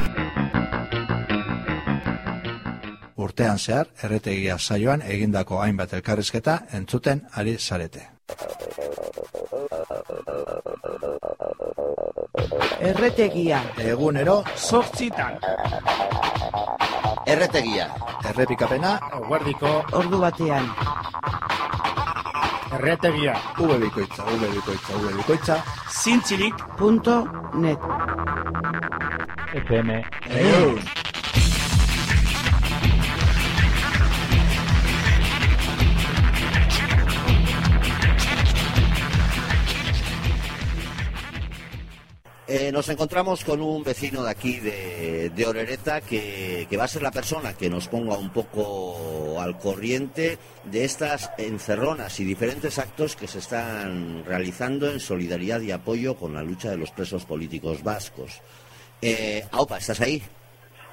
Speaker 7: Urtean zehar, erretegia saioan egindako hainbat elkarrizketa entzuten ari zarete.
Speaker 6: Erretegia.
Speaker 7: Egunero,
Speaker 11: Zortzitan.
Speaker 7: erretegia. Errepikapena,
Speaker 11: Guardiko.
Speaker 6: Ordu batean.
Speaker 11: Erretegia.
Speaker 7: V bikoitza, V bikoitza, V bikoitza,
Speaker 11: Zintzilik.
Speaker 6: Punto net.
Speaker 11: FM.
Speaker 24: Eh, nos encontramos con un vecino de aquí de, de Orereta que, que va a ser la persona que nos ponga un poco al corriente de estas encerronas y diferentes actos que se están realizando en solidaridad y apoyo con la lucha de los presos políticos vascos. Eh, Aupa, ¿estás ahí?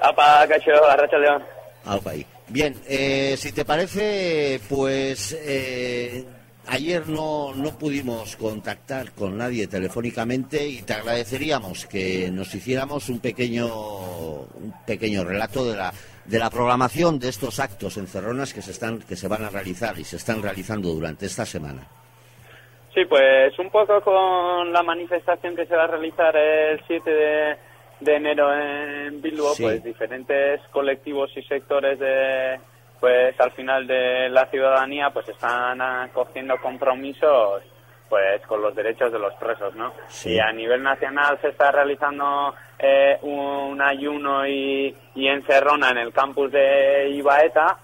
Speaker 25: Apa, cacho, arracha león.
Speaker 24: Aupa ahí. Bien, eh, si te parece, pues eh, ayer no, no pudimos contactar con nadie telefónicamente y te agradeceríamos que nos hiciéramos un pequeño, un pequeño relato de la, de la programación de estos actos encerronas que se, están, que se van a realizar y se están realizando durante esta semana.
Speaker 25: Sí, pues un poco con la manifestación que se va a realizar el 7 de, de enero en Bilbo,
Speaker 24: Sí.
Speaker 25: pues diferentes colectivos y sectores de pues al final de la ciudadanía pues están cogiendo compromisos pues con los derechos de los presos, ¿no?
Speaker 24: Sí.
Speaker 25: Y a nivel nacional se está realizando eh, un ayuno y, y encerrona en el campus de Ibaeta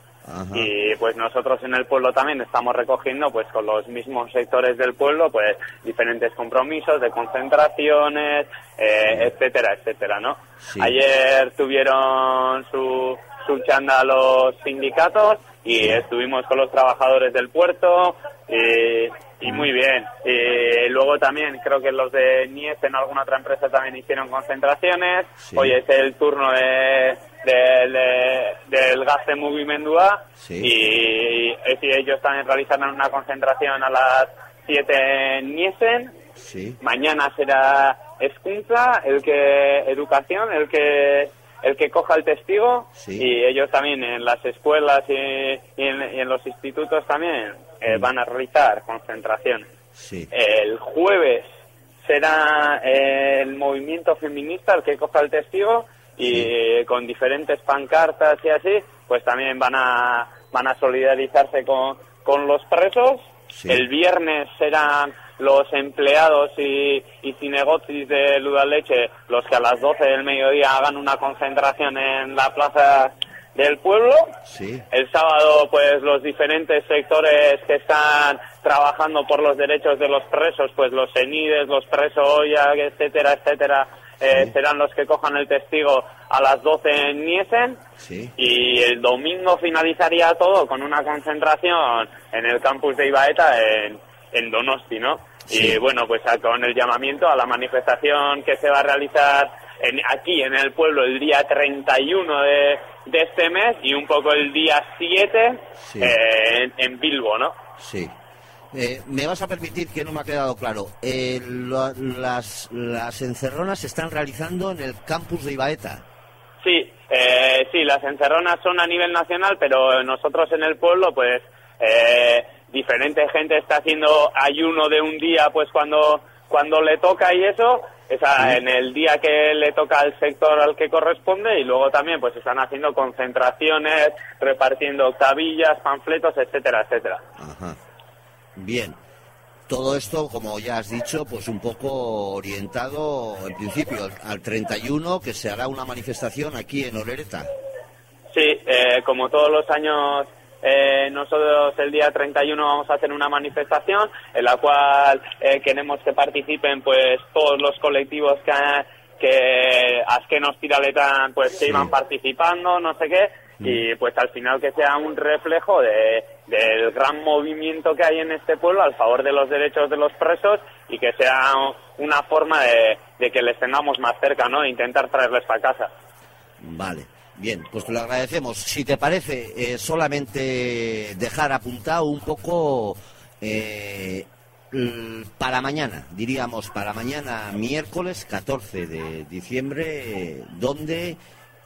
Speaker 25: y pues nosotros en el pueblo también estamos recogiendo pues con los mismos sectores del pueblo pues diferentes compromisos de concentraciones eh, etcétera etcétera no
Speaker 24: Sí.
Speaker 25: ayer tuvieron su su chanda los sindicatos y estuvimos con los trabajadores del puerto y, y muy bien y luego también creo que los de Nies en alguna otra empresa también hicieron concentraciones
Speaker 24: Sí.
Speaker 25: hoy es el turno de, del, eh, del Gazte Mugimendua
Speaker 24: Sí.
Speaker 25: y decir, ellos también realizarán una concentración a las 7 en Niesen
Speaker 24: Sí.
Speaker 25: mañana será Escuntza el que educación el que el que coja el testigo
Speaker 24: Sí.
Speaker 25: y ellos también en las escuelas y, y en, y en los institutos también eh, van a realizar concentraciones
Speaker 24: Sí.
Speaker 25: el jueves será eh, el movimiento feminista el que coja el testigo y con diferentes pancartas y así, pues también van a van a solidarizarse con, con los presos. El viernes serán los empleados y, y cinegozis de Ludaleche los que a las 12 del mediodía hagan una concentración en la plaza del pueblo.
Speaker 24: Sí.
Speaker 25: El sábado, pues los diferentes sectores que están trabajando por los derechos de los presos, pues los ENIDES, los presos Oya, etcétera, etcétera, eh, serán los que cojan el testigo a las 12 en Niesen.
Speaker 24: Sí.
Speaker 25: Y el domingo finalizaría todo con una concentración en el campus de Ibaeta en, en Donosti, ¿no?
Speaker 24: Sí.
Speaker 25: Y bueno, pues con el llamamiento a la manifestación que se va a realizar en- aquí en el pueblo el día 31 de, de este mes y un poco el día 7
Speaker 24: Sí.
Speaker 25: eh, en, en Bilbo, ¿no?
Speaker 24: Sí. Eh, me vas a permitir que no me ha quedado claro. Eh, lo- las, las encerronas se están realizando en el campus de Ibaeta.
Speaker 25: Sí, eh, sí, las encerronas son a nivel nacional, pero nosotros en el pueblo, pues, eh, diferente gente está haciendo ayuno de un día, pues cuando cuando le toca y eso, esa, en el día que le toca al sector al que corresponde y luego también pues están haciendo concentraciones, repartiendo octavillas, panfletos, etcétera, etcétera.
Speaker 24: Ajá. Bien. Todo esto, como ya has dicho, pues un poco orientado, en principio, al- al 31, que se hará una manifestación aquí en Orereta.
Speaker 25: Sí, eh, como todos los años, eh, nosotros el día 31 vamos a hacer una manifestación en la cual eh, queremos que participen pues todos los colectivos que, que Asquenos Tiraletan pues que iban participando, no sé qué, y pues al final que sea un reflejo de, del gran movimiento que hay en este pueblo al favor de los derechos de los presos y que sea una forma de, de que les tengamos más cerca, ¿no? De intentar traerles para casa.
Speaker 24: Vale. Bien, pues te lo agradecemos. Si te parece, eh, solamente dejar apuntado un poco eh, para mañana, diríamos para mañana, miércoles 14 de diciembre, ¿dónde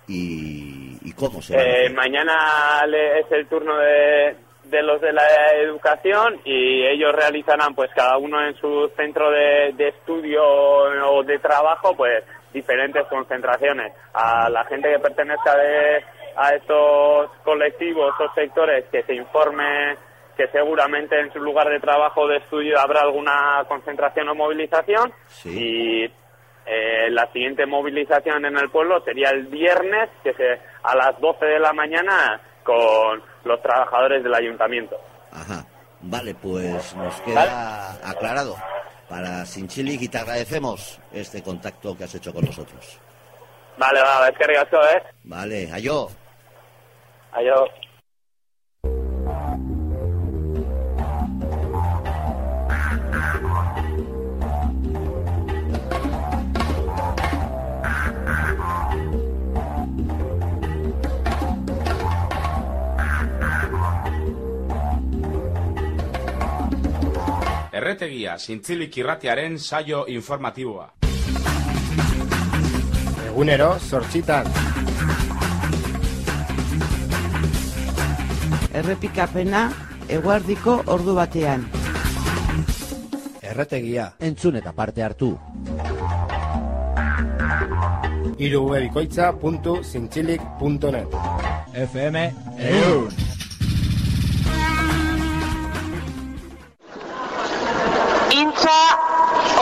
Speaker 24: y, y cómo se va a
Speaker 25: Eh, mañana es el turno de, de los de la educación y ellos realizarán, pues cada uno en su centro de, de estudio o de trabajo, pues diferentes concentraciones. A la gente que pertenezca de, a estos colectivos o sectores que se informe que seguramente en su lugar de trabajo de estudio habrá alguna concentración o movilización y eh, la siguiente movilización en el pueblo sería el viernes, que se, a las 12 de la mañana, con los trabajadores del ayuntamiento.
Speaker 24: Ajá. Vale, pues nos queda aclarado. Para Sinchili y te agradecemos este contacto que has hecho con nosotros.
Speaker 25: Vale, vale, es que rigasco, ¿eh?
Speaker 24: Vale, ayo.
Speaker 25: Adiós.
Speaker 13: Erretegia, zintzilik irratiaren saio informatiboa.
Speaker 11: Egunero, sortxitan.
Speaker 6: Errepikapena eguardiko ordu batean.
Speaker 26: Erretegia.
Speaker 6: Entzun eta parte hartu.
Speaker 11: irubebikoitza.zintzilik.net
Speaker 26: FM
Speaker 11: Eun.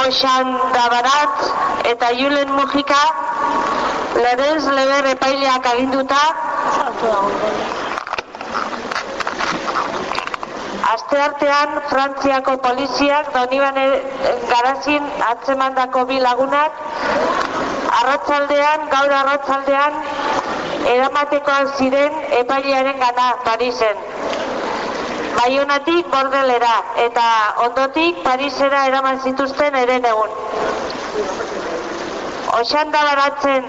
Speaker 5: Oxan Dabarat eta Julen Mujika Lerez Leber epaileak aginduta Asteartean Frantziako poliziak Donibane Garazin atzemandako bi lagunak Arratzaldean, gaur arratzaldean eramatekoak ziren epailearen gana Parisen. Baionatik bordelera eta ondotik Parisera eraman zituzten eren egun. Oxanda baratzen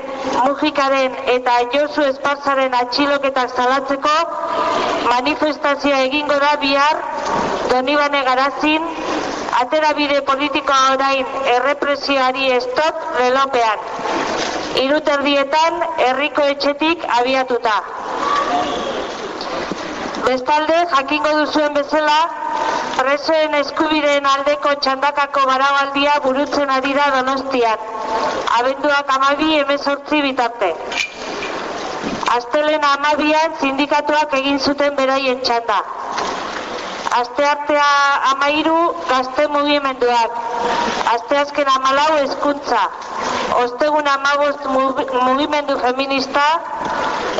Speaker 5: Mujikaren eta Josu Esparzaren atxiloketak salatzeko manifestazioa egingo da bihar Donibane Garazin aterabide politikoa orain errepresioari stop lelopean. Iruterdietan herriko etxetik abiatuta. Bestalde, jakingo duzuen bezala, presoen eskubideen aldeko txandakako baraualdia burutzen ari da donostian. Abenduak amabi emezortzi bitarte. Astelen amabian sindikatuak egin zuten beraien txanda. Asteartea amairu gazte mugimenduak. Asteazken amalau hezkuntza. Ostegun amabost mugi- mugimendu feminista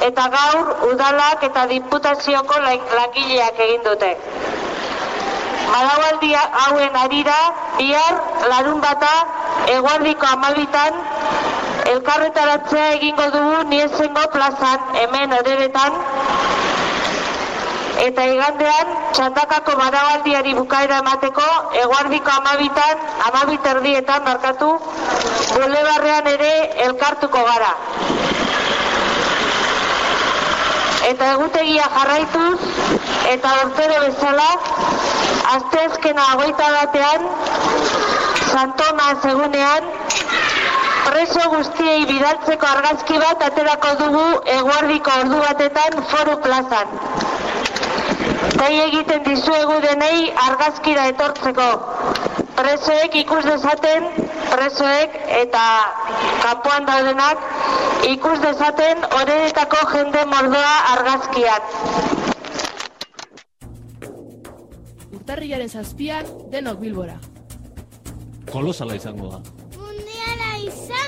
Speaker 5: eta gaur udalak eta diputazioko la- langileak egin dute. Malaualdi hauen arira, bihar, larun bata, eguardiko amabitan, elkarretaratzea egingo dugu niezengo plazan, hemen oreretan, eta igandean, txandakako marabaldiari bukaera emateko, eguardiko amabitan, amabit erdietan, markatu, bulebarrean ere elkartuko gara. Eta egutegia jarraituz, eta urtero bezala, asteazkena hogeita batean, Santoma egunean, preso guztiei bidaltzeko argazki bat aterako dugu eguardiko ordu batetan foru plazan. Dei egiten dizuegu denei argazkira etortzeko. Presoek ikus dezaten, presoek eta kanpoan daudenak ikus dezaten horretako jende mordoa argazkian.
Speaker 27: Urtarrilaren zazpian denok bilbora.
Speaker 28: Kolosala izango da.
Speaker 22: Mundiala izango da.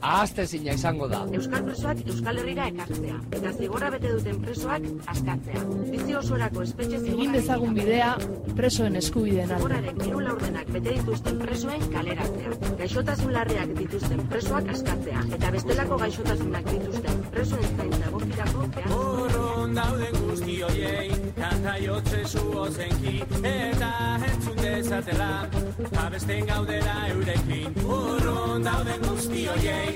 Speaker 28: Ahaztezina izango da.
Speaker 16: Euskal presoak Euskal Herrira ekartzea, eta zigorra bete duten presoak askatzea. Bizi osorako espetxe
Speaker 27: Egin dezagun bidea presoen eskubideen alde.
Speaker 16: Zigorraren hiru laurdenak bete dituzten presoen kaleratzea. Gaixotasun larriak dituzten presoak askatzea, eta bestelako gaixotasunak dituzten presoen zaintza egokirako
Speaker 23: Urrun dauden guzti hoiei, kanta jotze zu ozenki, eta entzun dezatela, abesten gaudela eurekin. Urrun dauden guzti hoiei,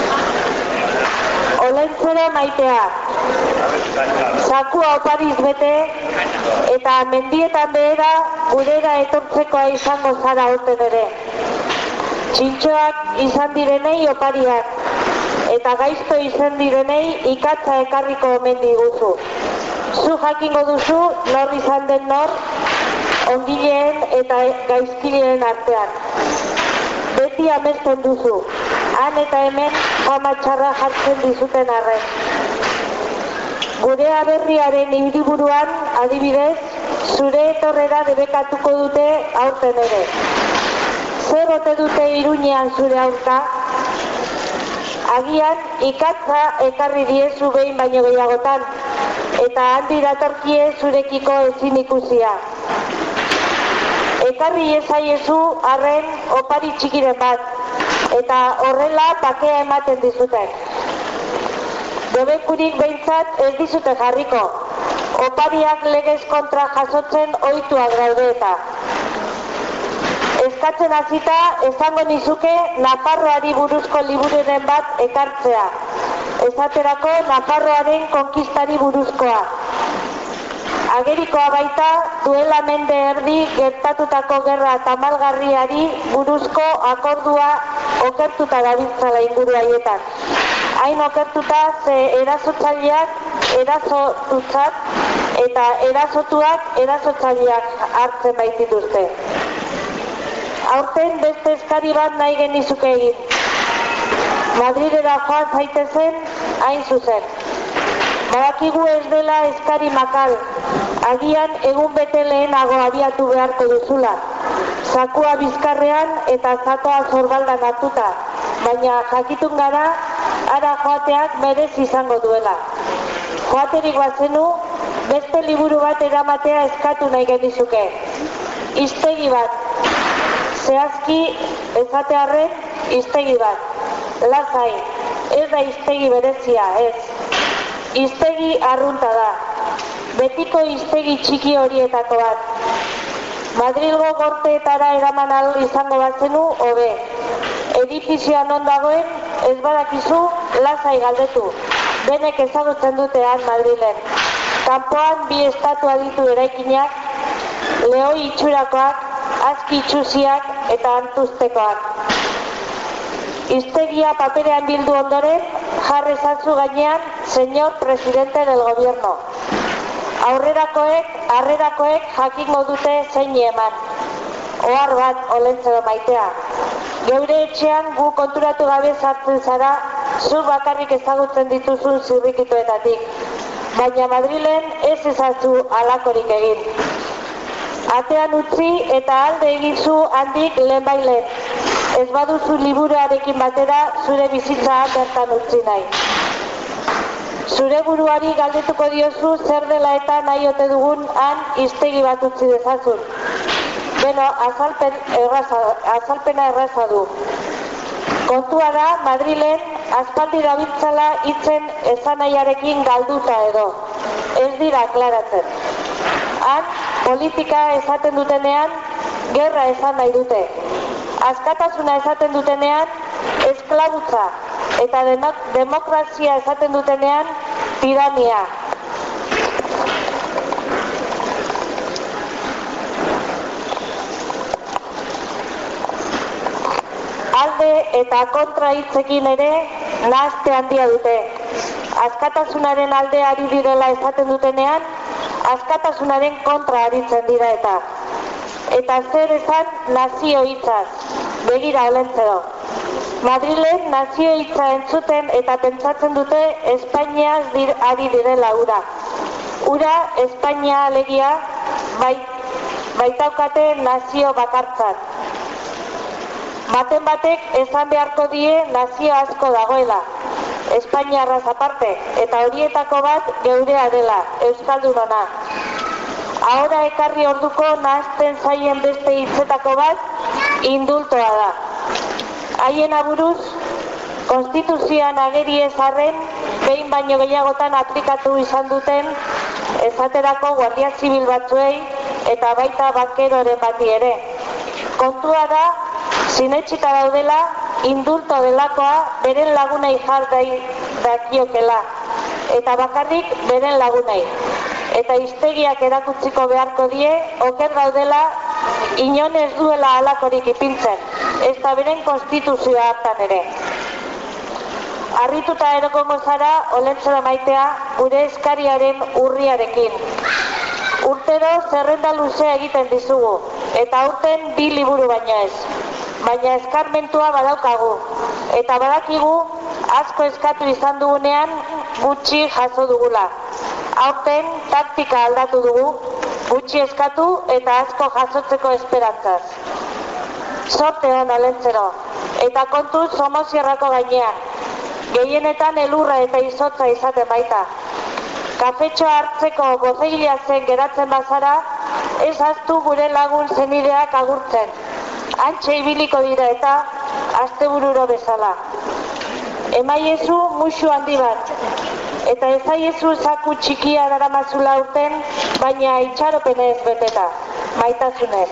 Speaker 5: Olentzero maitea. Sakua opariz bete eta mendietan behera gurera etortzekoa izango zara orten ere. Txintxoak izan direnei opariak eta gaizto izan direnei ikatza ekarriko omen diguzu. Zu jakingo duzu nor izan den nor ongileen eta gaizkileen artean. Beti amesten duzu, han eta hemen fama txarra jartzen dizuten arren. Gure aberriaren hiriburuan, adibidez, zure etorrera debekatuko dute aurten ere. Zer ote dute iruñean zure aurka? Agian ikatza ekarri diezu behin baino gehiagotan, eta handi datorkie zurekiko ezin ikusia. Ekarri ezaiezu arren opari txikiren bat, eta horrela pakea ematen dizuten. Debekurik behintzat ez dizute jarriko, opariak legez kontra jasotzen ohituak daude eta. Eskatzen hasita esango nizuke Nafarroari buruzko libururen bat ekartzea. Esaterako Nafarroaren konkistari buruzkoa. Agerikoa baita duela mende erdi gertatutako gerra tamalgarriari buruzko akordua okertuta gabiltzala inguru haietan. Hain okertuta ze erasotzaileak erasotutzat eta erasotuak erasotzaileak hartzen baitituzte. Aurten beste eskari bat nahi genizuke egin. Madridera joan zaitezen hain zuzen. Badakigu ez dela eskari makal, agian egun bete lehenago abiatu beharko duzula. Zakua bizkarrean eta zakoa zorbaldan hartuta, baina jakitun gara, ara joateak merez izango duela. Joaterik bazenu, beste liburu bat eramatea eskatu nahi genizuke. Iztegi bat, zehazki ezatearren iztegi bat. Lazai, ez da iztegi berezia, ez. Iztegi arrunta da. Betiko iztegi txiki horietako bat. Madrilgo gorteetara eraman ahal izango bazenu, hobe. Edifizioa non dagoen, ez badakizu, lasai galdetu. Denek ezagutzen dutean Madrilen. Kanpoan bi estatua ditu eraikinak, lehoi itxurakoak, aski itxusiak eta antuztekoak. Iztegia paperean bildu ondoren, jarri zantzu gainean, señor presidente del gobierno. Aurrerakoek, arrerakoek jakingo dute zein eman. Ohar bat olentzero maitea. Geure etxean gu konturatu gabe sartzen zara, zu bakarrik ezagutzen dituzun zirrikituetatik. Baina Madrilen ez ezatzu alakorik egin. Atean utzi eta alde egizu handik lehen bailen. Ez baduzu liburuarekin batera zure bizitza bertan utzi nahi. Zure buruari galdetuko diozu zer dela eta nahi ote dugun han iztegi bat utzi dezazun. Beno, azalpen erraza, azalpena erraza du. Kontua da, Madrilen, aspaldi dabiltzala hitzen esanaiarekin galduta edo. Ez dira aklaratzen. Han, politika esaten dutenean, gerra esan nahi dute. Askatasuna esaten dutenean, esklabutza. Eta demokrazia esaten dutenean, tirania. alde eta kontra hitzekin ere nahazte handia dute. Askatasunaren alde ari direla esaten dutenean, askatasunaren kontra aritzen dira eta. Eta zer esan nazio hitzaz, begira olentzero. Madrilen nazio hitza entzuten eta pentsatzen dute Espainiaz dir, ari direla ura. Ura Espainia alegia bait, baitaukate nazio bakartzat. Baten batek esan beharko die nazio asko dagoela. Espainiarraz aparte, eta horietako bat geurea dela, Euskaldunona. Ahora ekarri orduko nahazten zaien beste hitzetako bat, indultoa da. Haien aburuz, konstituzioan ageri ezarren, behin baino gehiagotan aplikatu izan duten, esaterako guardia zibil batzuei, eta baita bankeroren bati ere. Kontua da, Sinetxita daudela, indulto delakoa beren lagunei jardai dakiokela, eta bakarrik beren lagunei. Eta iztegiak erakutziko beharko die, oker daudela, inon ez duela alakorik ipintzen, ez da beren konstituzioa hartan ere. Arrituta erokongo zara, olentzera maitea, gure eskariaren urriarekin. Urtero zerrenda luzea egiten dizugu, eta urten bi liburu baina ez. Baina eskarmentua badaukagu, eta badakigu asko eskatu izan dugunean gutxi jaso dugula. Aurten taktika aldatu dugu, gutxi eskatu eta asko jasotzeko esperantzaz. Sorte hon olentzero, eta kontu somozierrako gainean, gehienetan elurra eta izotza izaten baita. Kafetxoa hartzeko gozegilea zen geratzen bazara, ez aztu gure lagun zenideak agurtzen. Antxe ibiliko dira eta astebururo bezala. Emaiezu musu handi bat, eta ezaiezu zaku txikia daramazula urten, baina itxaropenez beteta, maitasunez.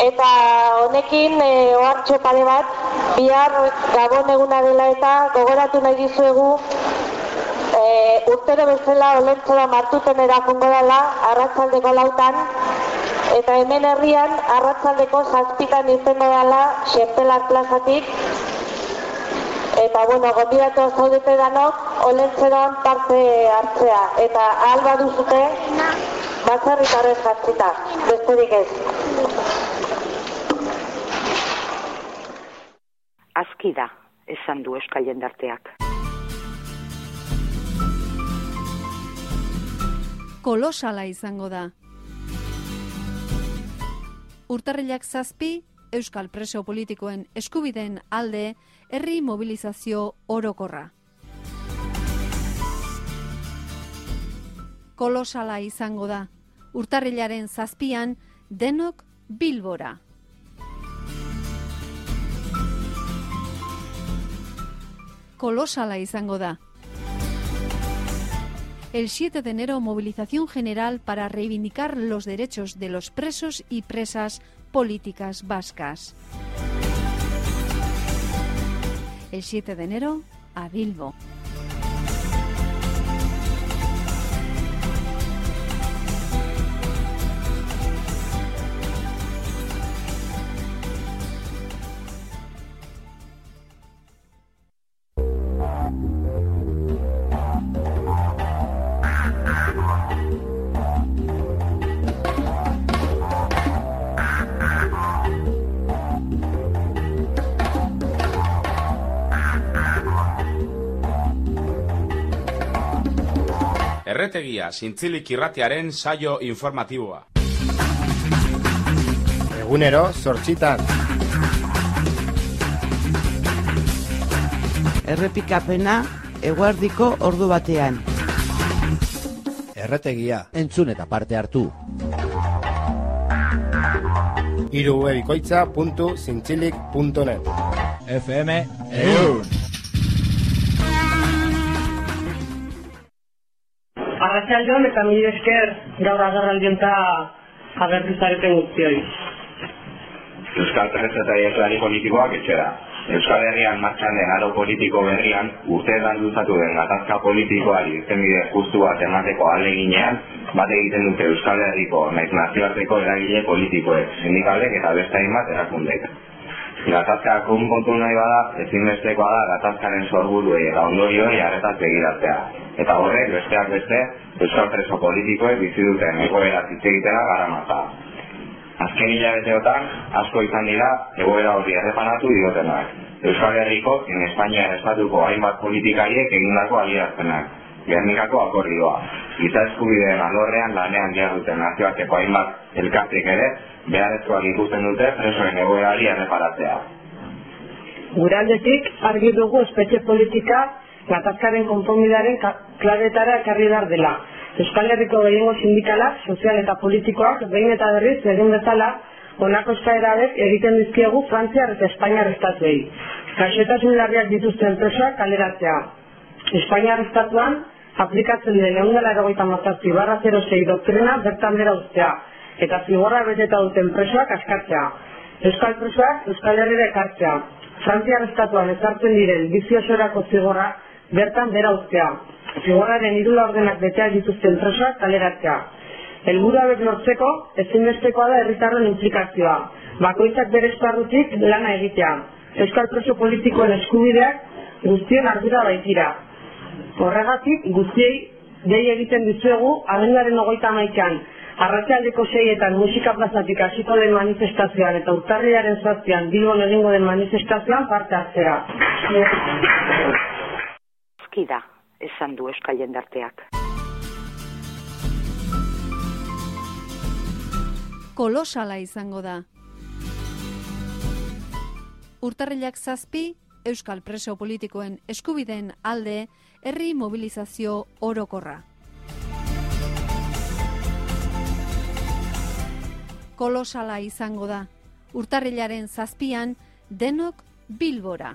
Speaker 5: Eta honekin e, ohartxo pare bat, bihar gabon eguna dela eta gogoratu nahi dizuegu e, urtero bezala olentzera martuten erakungo dela, arratzaldeko lautan, eta hemen herrian arratzaldeko zazpitan izango dela Xempelar plazatik, eta bueno, gonbidatu zaudete danok, olentzeran parte hartzea, eta ahal baduzute, batzarritarrez jatzita, besterik ez.
Speaker 26: Azki da, esan du euskal jendarteak.
Speaker 29: Kolosala izango da. Urtarrilak zazpi, Euskal preso politikoen eskubideen alde, herri mobilizazio orokorra. Kolosala izango da. Urtarrilaren zazpian, denok bilbora. Kolosala izango da. El 7 de enero, movilización general para reivindicar los derechos de los presos y presas políticas vascas. El 7 de enero, a Bilbo.
Speaker 13: Erretegia, zintzilik irratiaren saio informatiboa.
Speaker 11: Egunero, sortxitan.
Speaker 6: Errepikapena, eguardiko ordu batean.
Speaker 7: Erretegia.
Speaker 6: Entzun eta parte hartu.
Speaker 11: irubebikoitza.zintzilik.net
Speaker 7: FM
Speaker 11: Eun.
Speaker 30: Arratxaldeon eta mila esker gaur agarraldionta agertu zareten guztioi.
Speaker 31: Euskal Presetari Eslari politikoak etxera. Euskal Herrian martxan den aro politiko berrian, urteetan duzatu den gatazka politikoari irtenbide justu bat emateko aleginean, bat egiten dute Euskal Herriko naiz nazioarteko eragile politikoek, sindikalek eta beste hainbat erakundek. Gatazka konpontu nahi bada, ezinbestekoa da gatazkaren sorburuei eta ondorioi arretaz begiratzea. Eta horrek besteak beste, Euskal preso politikoek bizi duten egoera hitz egitera garamata. Azken hilabeteotan, asko izan dira, egoera hori errepanatu diotenak. Euskal Herriko, in Espainiar estatuko hainbat politikariek egindako adierazpenak. Gernikako akordioa. Giza eskubideen alorrean lanean duten nazioarteko hainbat elkartek ere, beharrezkoak ikusten dute presoen egoerari erreparatzea.
Speaker 30: Gure aldetik, argi dugu espetxe politika gatazkaren konponbidaren klaretara ekarri behar dela. Euskal Herriko gehiengo sindikalak, sozial eta politikoak, behin eta berriz egin bezala, honako eskaerabek egiten dizkiegu Frantziar eta Espainiar estatuei. Kaixetasun larriak dituzten presoak kaleratzea. Espainiar estatuan, aplikatzen den egun dela erogeita mazazpi barra 06 doktrina bertan bera ustea. eta zigorra beteta duten presoak askatzea. Euskal presoak Euskal Herrira ekartzea. Frantziar estatuan ezartzen diren biziosorako zigorra bertan bera uztea. Zigorraren hiru laurdenak betea dituzten presoak kaleratzea. Helburu hauek lortzeko ezinbestekoa da herritarren implikazioa. Bakoitzak bere esparrutik lana egitea. Euskal preso politikoen eskubideak guztien ardura baitira. Horregatik guztiei dei egiten dizuegu abenduaren ogoita amaikan arratxaldeko seietan musika plazatik hasiko den manifestazioan eta urtarriaren zazpian Bilbon egingo den manifestazioan parte hartzera.
Speaker 26: Eski da, esan du euskal jendarteak.
Speaker 29: kolosala izango da. Urtarrilak zazpi, Euskal preso politikoen eskubideen alde, herri mobilizazio orokorra. Kolosala izango da. Urtarrilaren zazpian, denok bilbora.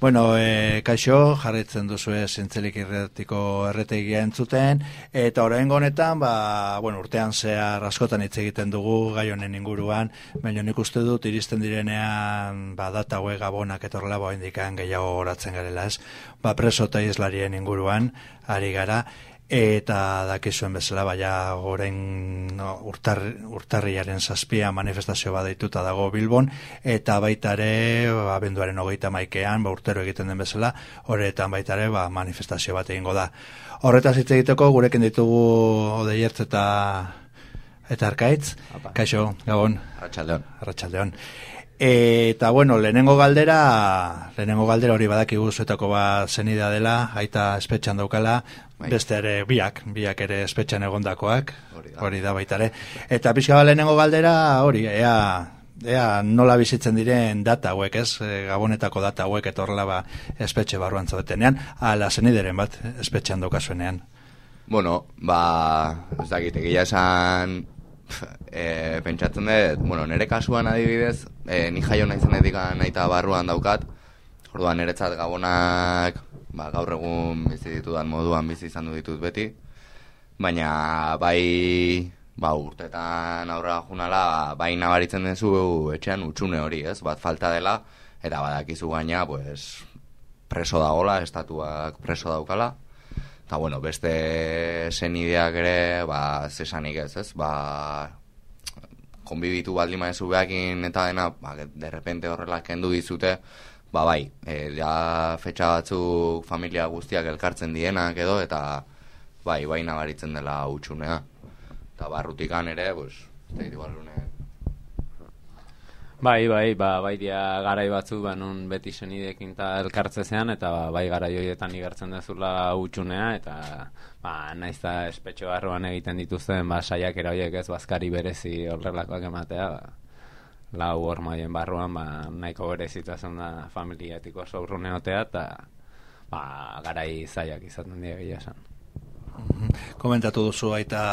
Speaker 7: Bueno, e, kaixo, jarritzen duzu zintzelik irretiko erretegia entzuten, eta orain honetan, ba, bueno, urtean zehar askotan hitz egiten dugu gai honen inguruan, baina nik uste dut iristen direnean, ba, data hue gabonak eta horrela ba, indikan gehiago horatzen garela ez, ba, preso eta islarien inguruan, ari gara, eta dakizuen bezala baina goren no, urtar, urtarriaren zazpia manifestazio bat dituta dago Bilbon eta baita ere ba, abenduaren hogeita maikean ba, urtero egiten den bezala horretan baita ere ba, manifestazio bat egingo da. Horretaz hitz egiteko gurekin ditugu odeiertz eta eta arkaitz. Kaixo, gabon.
Speaker 15: Arratxaldeon
Speaker 7: Arratxaldeon Eta bueno, lehenengo galdera, lehenengo galdera hori badakigu zuetako ba zenidea dela, aita espetxan daukala,
Speaker 15: Bai.
Speaker 7: beste ere biak, biak ere espetxan egondakoak, hori da, baita ere. Eta pixka bat lehenengo galdera hori, ea, ea nola bizitzen diren data hauek, ez? E, Gabonetako data hauek eta horrela ba espetxe barruan zaudetenean, ala zenideren bat espetxan daukasuenean.
Speaker 15: Bueno, ba, ez dakit, egia esan e, pentsatzen dut, bueno, nire kasuan adibidez, e, ni jaio naizenetik naita barruan daukat, orduan niretzat gabonak ba, gaur egun bizi ditudan moduan bizi izan du ditut beti, baina bai ba, urtetan aurrera junala, bai nabaritzen dezu etxean utxune hori, ez, bat falta dela, eta badakizu gaina, pues, preso dagola, estatuak preso daukala, eta bueno, beste senideak ere, ba, zesanik ez, ez, ba, konbibitu baldin maezu behakin eta dena, ba, de repente horrela kendu dizute, ba bai, e, ja fetxa batzuk familia guztiak elkartzen dienak edo, eta bai, bai nabaritzen dela utxunea. Eta barrutikan ere, pues, ez da igual.
Speaker 32: Bai, bai, ba, bai dia garai batzu, ba, nun beti senidekin eta elkartze zean, eta ba, bai garai horietan igertzen dezula utxunea, eta ba, naiz da espetxo barruan egiten dituzten, ba, saiak horiek ez, bazkari berezi horrelakoak ematea, ba, lau hormaien barruan, ba, nahiko berezitua zen da familiatik oso urruneotea, eta ba, garai zaiak izaten dira gila esan.
Speaker 7: Komentatu duzu aita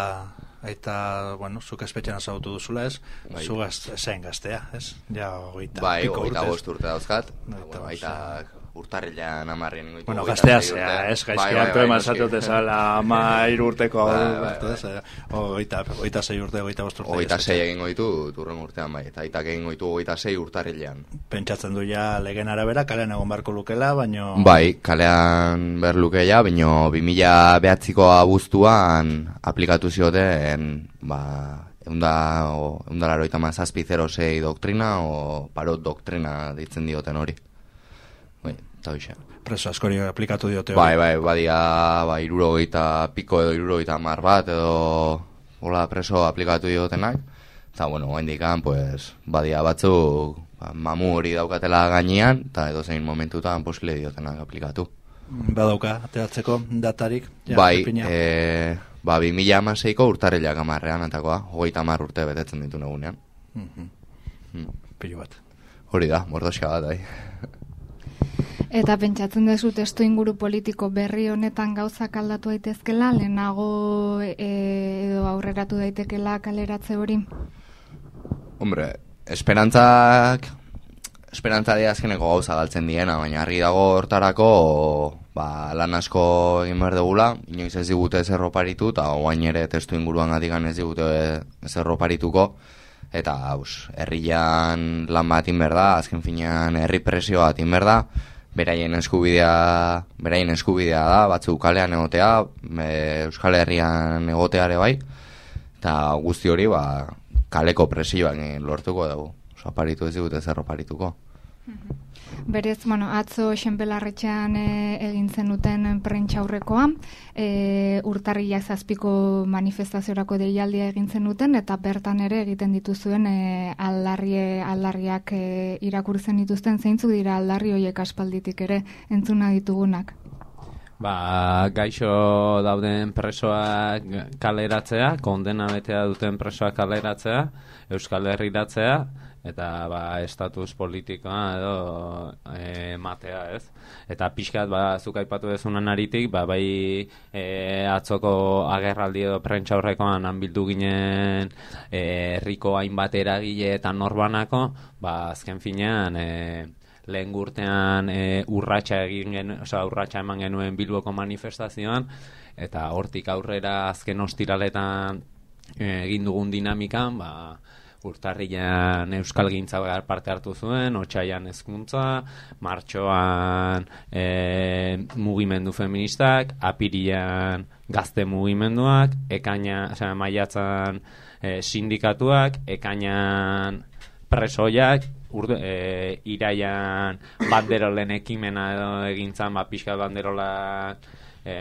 Speaker 7: Eta, bueno, zuk espetxean azautu duzula ez,
Speaker 15: Bai.
Speaker 7: zu gaz, zein gaztea, ez? Ja, ogeita
Speaker 15: Bai,
Speaker 7: piko
Speaker 15: hogeita
Speaker 7: urtez.
Speaker 15: bost urte dauzkat.
Speaker 7: Hogeita
Speaker 15: Bueno,
Speaker 7: bost,
Speaker 15: baita urtarrilean amarrien ingoitu.
Speaker 7: Bueno, gaztea
Speaker 15: sei
Speaker 7: zea,
Speaker 15: urte.
Speaker 7: ez, gaizki
Speaker 15: Bai, bai,
Speaker 7: hartu
Speaker 15: bai,
Speaker 7: eman
Speaker 15: noski.
Speaker 7: zatute zala ama irurteko
Speaker 15: Bai,
Speaker 7: hau,
Speaker 15: bai,
Speaker 7: urte, eh, sei hogeita bost urte.
Speaker 15: Hogeita
Speaker 7: ez,
Speaker 15: sei egingo ditu turren urtean bai, eta aitak egingo ditu hogeita sei urtarrilean.
Speaker 7: Pentsatzen du ja legen arabera, kalean egon barko lukela, baino...
Speaker 15: Bai, kalean berlukeia, baino 2000 behatziko abuztuan aplikatu zioten, ba, eunda, o, eunda laro eta mazazpi 06 doktrina, o parot doktrina ditzen dioten hori. Bai, eta hoxe.
Speaker 7: Preso askori aplikatu diote.
Speaker 15: Bai, bai, badia, ba, irurogeita piko edo irurogeita mar bat, edo hola preso aplikatu diotenak. Eta, bueno, oendikan, pues, badia batzuk ba, mamu hori daukatela gainean, eta edo zein momentutan posile diotenak aplikatu.
Speaker 7: Badauka, ateratzeko datarik. Ja,
Speaker 15: bai, e, ba, 2006ko urtarrilak amarrean, atakoa, hogeita amar urte betetzen ditu negunean.
Speaker 7: Mhm.
Speaker 15: Hmm.
Speaker 7: Pilu bat.
Speaker 15: Hori da, mordoska bat, bai.
Speaker 33: Eta pentsatzen duzu testu inguru politiko berri honetan gauzak aldatu daitezkela, lehenago e, edo aurreratu daitekela kaleratze hori?
Speaker 15: Hombre, esperantzak esperantza dira azkeneko gauza galtzen diena, baina argi dago hortarako ba, lan asko egin behar dugula, inoiz ez digute ez erroparitu, eta guain ere testu inguruan adigan ez digute ez erroparituko, eta herrian lan bat inber da, azken finean herri presio bat inber da, beraien eskubidea, beraien eskubidea da, batzu kalean egotea, e, Euskal Herrian egoteare bai, eta guzti hori ba, kaleko presioan lortuko dugu. Oso, aparitu ez digute zer oparituko.
Speaker 33: Berez, bueno, atzo xenpelarretxean e, egin zenuten prentxa aurrekoa, e, urtarriak zazpiko manifestaziorako deialdia egin zenuten, eta bertan ere egiten dituzuen e, aldarrie, aldarriak e, irakurtzen dituzten zeintzuk dira aldarri horiek aspalditik ere entzuna ditugunak.
Speaker 32: Ba, gaixo dauden presoak kaleratzea, kondena betea duten presoak kaleratzea, Euskal Herriratzea, eta ba, estatus politikoa edo e, matea, ez? Eta pixkat, ba, zuk aipatu dezunan aritik, ba, bai e, atzoko agerraldi edo prentsa horrekoan bildu ginen e, herriko hainbat eragile eta norbanako, ba, azken finean, e, lehen gurtean e, urratxa egin gen, oza, urratxa eman genuen bilboko manifestazioan, eta hortik aurrera azken ostiraletan e, egin dugun dinamikan, ba, urtarrian euskal gintza parte hartu zuen, otxaian ezkuntza, martxoan e, mugimendu feministak, apirian gazte mugimenduak, ekaina, osea, maiatzan e, sindikatuak, ekainan presoiak, urde, e, iraian banderolen ekimena edo egintzan, ba, pixka banderola e,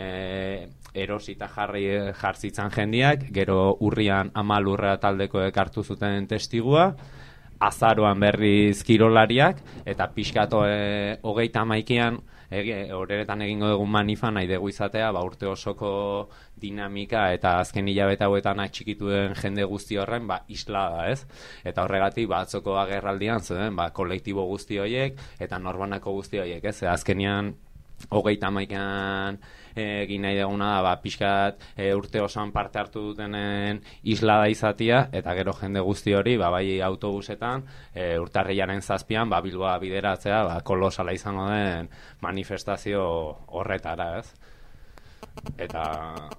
Speaker 32: erosita jarri jartzitzan jendiak, gero urrian amalurra taldeko ekartu zuten testigua, azaroan berriz kirolariak, eta pixkato e, hogeita maikian, horretan egingo dugun manifan nahi dugu izatea, ba, urte osoko dinamika eta azken hilabete hauetan atxikitu den jende guzti horren, ba, isla da, ez? Eta horregatik, ba, atzoko agerraldian, zuen, ba, kolektibo guzti horiek, eta norbanako guzti horiek, ez? Azkenian, hogeita maikan egin nahi duguna da, ba, pixkat e, urte osoan parte hartu dutenen isla da izatia, eta gero jende guzti hori, ba, bai autobusetan, e, urtarriaren zazpian, ba, bilboa bideratzea, ba, kolosala izango den manifestazio horretara, ez? Eta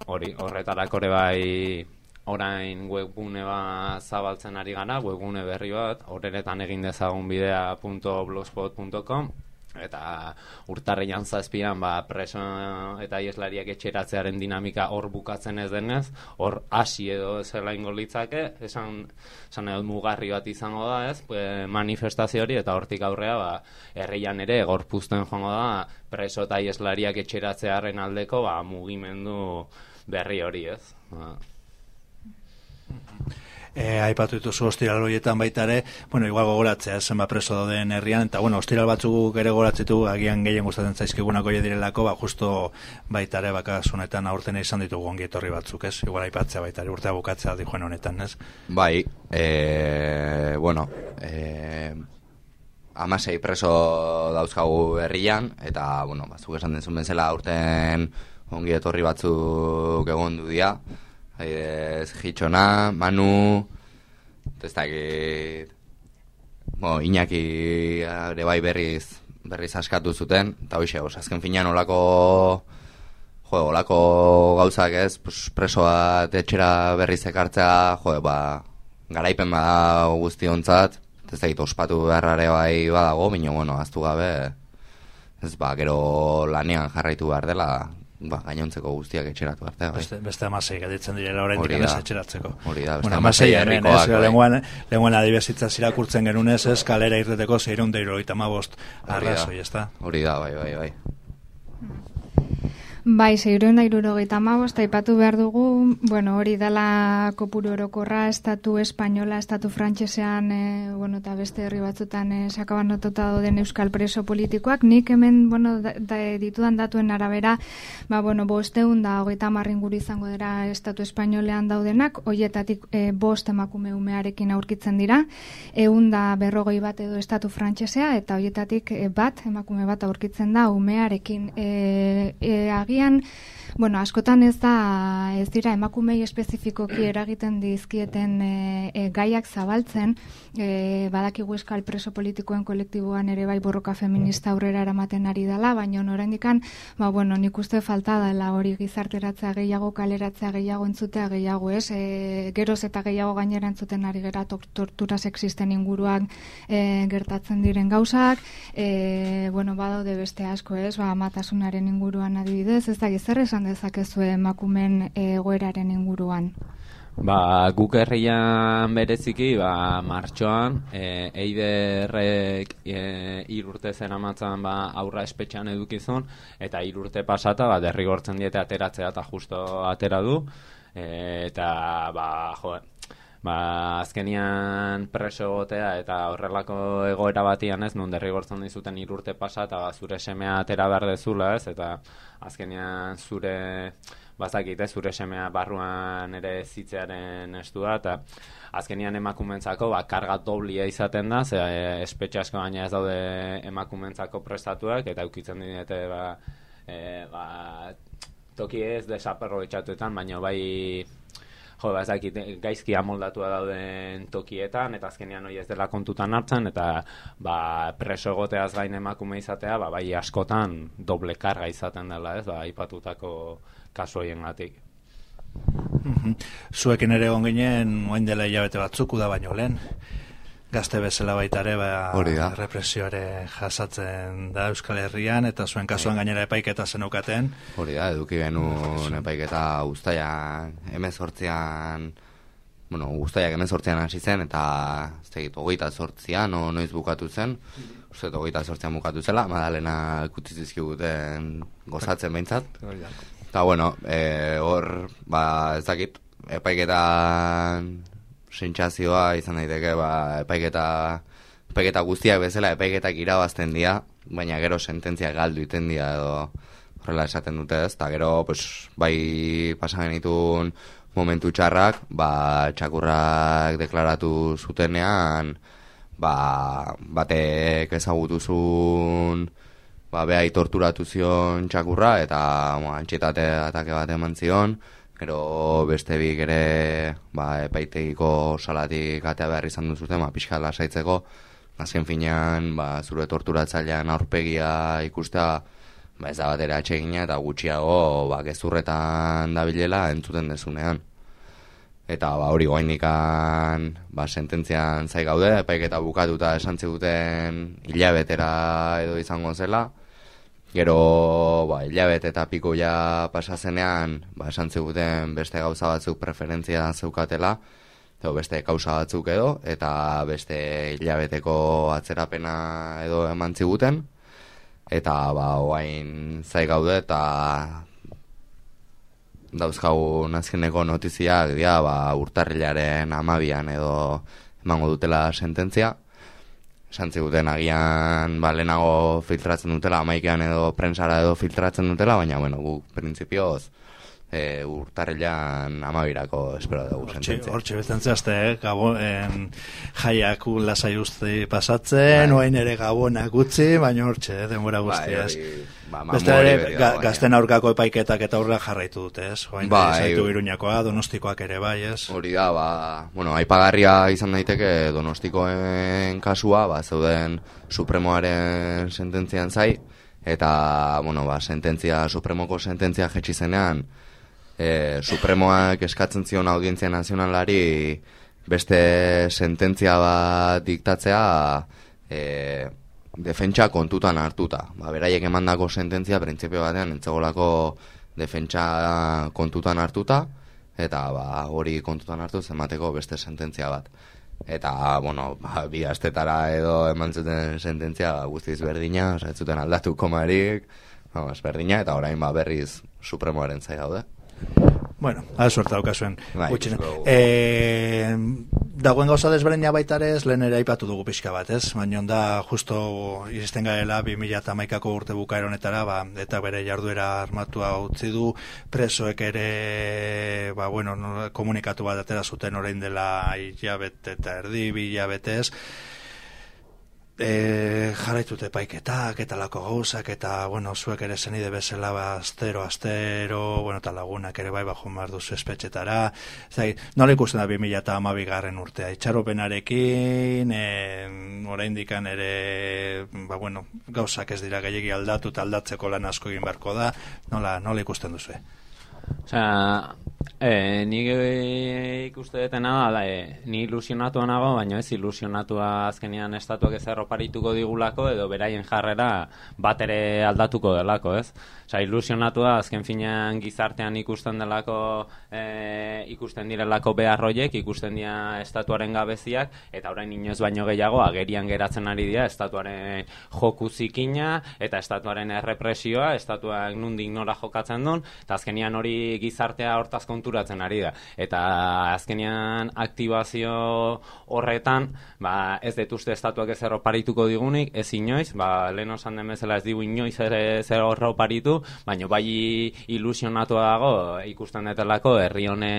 Speaker 32: hori, horretarako ere bai orain webgune bat zabaltzen ari gana, webgune berri bat, horretan egin dezagun bidea.blogspot.com eta urtarrian zazpian ba, preso eta ieslariak etxeratzearen dinamika hor bukatzen ez denez, hor hasi edo zela ingo litzake, esan, esan edo mugarri bat izango da ez, manifestazio hori eta hortik aurrea ba, herrian ere gorpuzten joango da preso eta ieslariak etxeratzearen aldeko ba, mugimendu berri hori ez. Ba
Speaker 7: e, aipatu dituzu ostiral horietan baita ere, bueno, igual gogoratzea zenba preso dauden herrian, eta bueno, ostiral batzuk ere gogoratzitu, agian gehien gustatzen zaizkigunak hori direlako, ba, justo baita ere bakasunetan aurten izan ditugu ongi etorri batzuk, ez? Igual aipatzea baita ere, urtea bukatzea di joan honetan, ez?
Speaker 15: Bai, e, bueno, e, amasei preso dauzkagu herrian, eta, bueno, batzuk esan denzun bezala aurten ongi etorri batzuk egon du dia, Aidez, Hitxona, Manu, ez dakit, bo, Iñaki ere bai berriz, berriz askatu zuten, eta hoxe, azken finean olako, jo, olako gauzak ez, pues, presoa etxera berriz ekartzea, jo, ba, garaipen bada guzti hontzat, ez dakit, ospatu beharrare bai badago, bino, bueno, aztu gabe, ez ba, gero lanean jarraitu behar dela, ba, gainontzeko guztiak etxeratu arte. Bai.
Speaker 7: Beste, beste amasei gaditzen direla orain dira etxeratzeko.
Speaker 15: Hori da,
Speaker 7: beste bueno, amasei hemen, ez, bai. lenguan, lenguan adibesitza zirakurtzen genunez, ez, kalera irreteko zeiron deiro eta mabost arrazoi, ez da?
Speaker 15: Hori da, bai, bai, bai.
Speaker 33: Bai, zeiroen da irurogeita mabost, aipatu behar dugu, bueno, hori dela kopuru orokorra, estatu espainola, estatu frantsesean, e, bueno, eta beste herri batzutan e, sakaban notota den euskal preso politikoak, nik hemen, bueno, da, da, ditudan datuen arabera, ba, bueno, bosteun da, hogeita marrin guri izango dira estatu espainolean daudenak, hoietatik e, bost emakume umearekin aurkitzen dira, egun da berrogoi bat edo estatu frantsesea, eta hoietatik e, bat, emakume bat aurkitzen da umearekin, e, e, agi agian, Bueno, askotan ez da, ez dira emakumei espezifikoki eragiten dizkieten e, e, gaiak zabaltzen, e, badakigu eskal preso politikoen kolektiboan ere bai borroka feminista aurrera eramaten ari dela, baina oraindikan, ba, bueno, nik uste falta dela hori gizarteratzea gehiago, kaleratzea gehiago entzutea gehiago, ez? E, geroz eta gehiago gainera entzuten ari gera tor tortura sexisten inguruan e, gertatzen diren gauzak, e, bueno, badaude beste asko, ez? Ba, matasunaren inguruan adibidez, ez da gizarre esan dezakezu emakumen egoeraren inguruan?
Speaker 32: Ba, guk herrian bereziki, ba, martxoan, e, eiderrek e, irurte zen amatzan ba, aurra espetxean edukizun, eta irurte pasata, ba, derrigortzen diete ateratzea eta justo atera du, e, eta, ba, jo, ba, azkenian preso gotea eta horrelako egoera batian ez, non derrigortzen dizuten irurte pasa, eta ba, zure semea atera behar dezula ez, eta azkenian zure bazakit, ez, zure semea barruan ere zitzearen estua, eta azkenian emakumentzako, ba, karga doblia izaten da, ze e, espetxe asko baina ez daude emakumentzako prestatuak, eta ukitzen dinete, ba, e, ba, toki ez desaperro etxatuetan, baina bai, jo, ba, ezakit, gaizki amoldatua dauden tokietan, eta azkenean hori ez dela kontutan hartzen, eta ba, preso egoteaz gain emakume izatea, ba, bai askotan doble karga izaten dela, ez, ba, ipatutako kasu hoien gatik.
Speaker 7: Mhm. Zuekin ere egon ginen, oain dela hilabete batzuku da baino lehen, gazte bezala baita ere, ba, represioare jasatzen da Euskal Herrian, eta zuen kasuan gainera epaiketa zenukaten.
Speaker 15: Hori da, eduki genuen epaiketa guztaia emezortzian, bueno, guztaiak emezortzian hasi zen, eta ez tegit, hogeita sortzian, no, noiz bukatu zen, uste, hogeita sortzian bukatu zela, madalena kutizizkiguten gozatzen behintzat. Eta, bueno, e, hor, ba, ez dakit, epaiketan sentsazioa izan daiteke, ba, epaiketa, epaiketa guztiak bezala, epaiketak irabazten dira, baina gero sententzia galdu iten dira edo horrela esaten dute ez, eta gero, pues, bai pasan genitun momentu txarrak, ba, txakurrak deklaratu zutenean, ba, batek ezagutuzun, ba, behai torturatu zion txakurra, eta antxetate atake bat eman zion, gero beste bik ere ba, epaitegiko salatik atea behar izan duzuten, ba, pixka lasaitzeko, azken finean, ba, zure torturatzailean aurpegia ikustea, ba, ez da bat ere atxegina, eta gutxiago, ba, gezurretan dabilela entzuten dezunean. Eta ba, hori goainikan ba, sententzian zai gaude, epaiketa bukatuta esan ziguten hilabetera edo izango zela, Gero, ba, hilabet eta piko ja pasazenean, ba, esan ziguten beste gauza batzuk preferentzia zeukatela, edo beste kausa batzuk edo, eta beste hilabeteko atzerapena edo eman ziguten, eta, ba, oain zai gaude, eta dauzkagu nazkeneko notiziak, dia, ba, urtarrilaren amabian edo emango dutela sententzia, santziguten agian ba, lehenago filtratzen dutela, amaikean edo prensara edo filtratzen dutela, baina, bueno, gu, prinsipioz, e, urtarrilan amabirako espero dugu sententzia.
Speaker 7: Hortxe, betzen zehazte, eh? Gabon, jaiak lasai uste pasatzen, bai. oain ere gabonak utzi, baina hortxe, eh? denbora bai, guztiaz. Ba, Beste ere, gazten aurkako epaiketak eta aurra jarraitu dute, ez? Oain, ba, zaitu iruñakoa, donostikoak ere bai, ez?
Speaker 15: Hori da, ba, bueno, aipagarria izan daiteke donostikoen kasua, ba, zeuden supremoaren sententzian zai, eta, bueno, ba, sententzia, supremoko sententzia jetxi zenean, e, supremoak eskatzen zion audientzia nazionalari beste sententzia bat diktatzea, e, defentsa kontutan hartuta. Ba, beraiek emandako sententzia printzipio batean entzegolako defentsa kontutan hartuta eta ba, hori kontutan hartu zemateko beste sententzia bat. Eta, bueno, ba, bi astetara edo eman zuten sententzia ba, guztiz berdina, ez zuten aldatu komarik, ba, berdina, eta orain ba, berriz supremoaren zai gaude.
Speaker 7: Bueno, ala suerta daukazuen. Bai, e, dagoen gauza desberdina baita ere, lehen ere aipatu dugu pixka bat, ez? Baina da, justo izisten garela 2008ko urte bukaeronetara, ba, eta bere jarduera armatua utzi du, presoek ere, ba, bueno, komunikatu bat atera zuten orain dela hilabete eta erdi, bi hilabetez, e, jarraitute paiketak eta lako gauzak eta, bueno, zuek ere zenide bezala ba, astero, astero, bueno, eta lagunak ere bai bajo mar duzu espetxetara. Zai, nola ikusten da 2000 eta amabigarren urtea? Itxaropenarekin, e, oraindikan ere, ba, bueno, gauzak ez dira gehiagi aldatu eta aldatzeko lan asko egin beharko da, nola, nola ikusten duzu?
Speaker 32: Osea, e, ni e, ikuste detena da, e, ni ilusionatua nago, baina ez ilusionatua azkenean estatuak ez erroparituko digulako, edo beraien jarrera bat ere aldatuko delako, ez? Osea, ilusionatua azken finean gizartean ikusten delako, e, ikusten direlako beharroiek, ikusten dira estatuaren gabeziak, eta orain inoz baino gehiago agerian geratzen ari dira estatuaren joku zikina, eta estatuaren errepresioa, estatuak nundik nora jokatzen duen, eta azkenean hori gizartea hortaz konturatzen ari da. Eta azkenean aktibazio horretan, ba, ez dut uste estatuak ez erroparituko digunik, ez inoiz, ba, lehen osan den bezala ez digu inoiz ere zer erroparitu, baina bai ilusionatu dago ikusten detelako herri hone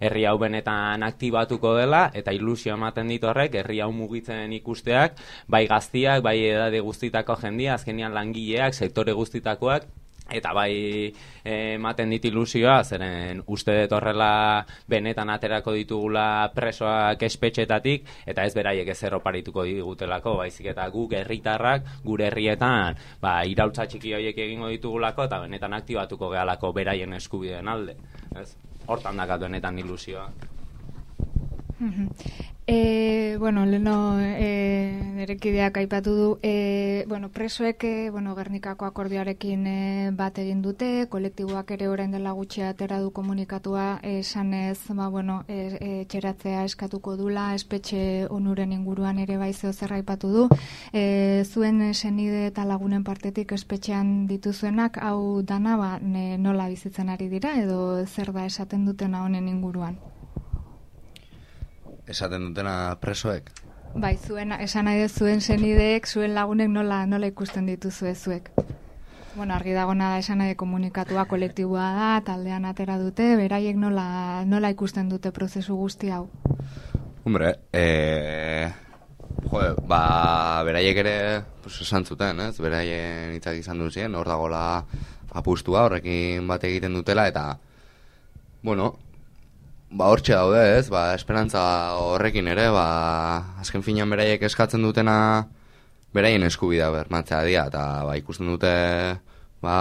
Speaker 32: herri hau benetan aktibatuko dela eta ilusio ematen dit horrek herri hau mugitzen ikusteak bai gaztiak, bai edade guztitako jendia, azkenean langileak, sektore guztitakoak eta bai ematen dit ilusioa, zeren uste dut horrela benetan aterako ditugula presoak espetxetatik, eta ez beraiek ez erroparituko digutelako, baizik eta guk herritarrak gure herrietan ba, irautza txiki horiek egingo ditugulako, eta benetan aktibatuko gehalako beraien eskubideen alde. Ez? Hortan dakat benetan ilusioa.
Speaker 33: E, bueno, leno e, nerekideak aipatu du e, bueno, presoek e, bueno, Gernikako akordioarekin e, bat egin dute kolektiboak ere orain dela gutxi atera du komunikatua esanez ba, bueno, e, e, txeratzea eskatuko dula espetxe onuren inguruan ere bai zeo zer aipatu du. E, zuen senide eta lagunen partetik espetxean dituzuenak hau dana ba, ne, nola bizitzen ari dira edo zer da esaten dutena honen inguruan
Speaker 15: esaten dutena presoek.
Speaker 33: Bai, zuen, esan nahi zuen senideek, zuen lagunek nola, nola ikusten dituzu zuek. Bueno, argi dagona da esan nahi komunikatua kolektiboa da, taldean atera dute, beraiek nola, nola ikusten dute prozesu guzti hau?
Speaker 15: Hombre, e, jo, ba, beraiek ere pues, esan zuten, ez? Beraien hitzak izan duzien, hor dagola apustua, horrekin bat egiten dutela, eta, bueno, Ba, hortxe daude, ez, ba, esperantza horrekin ere, ba, azken finean beraiek eskatzen dutena beraien eskubidea bermatzea dira, eta ba, ikusten dute, ba,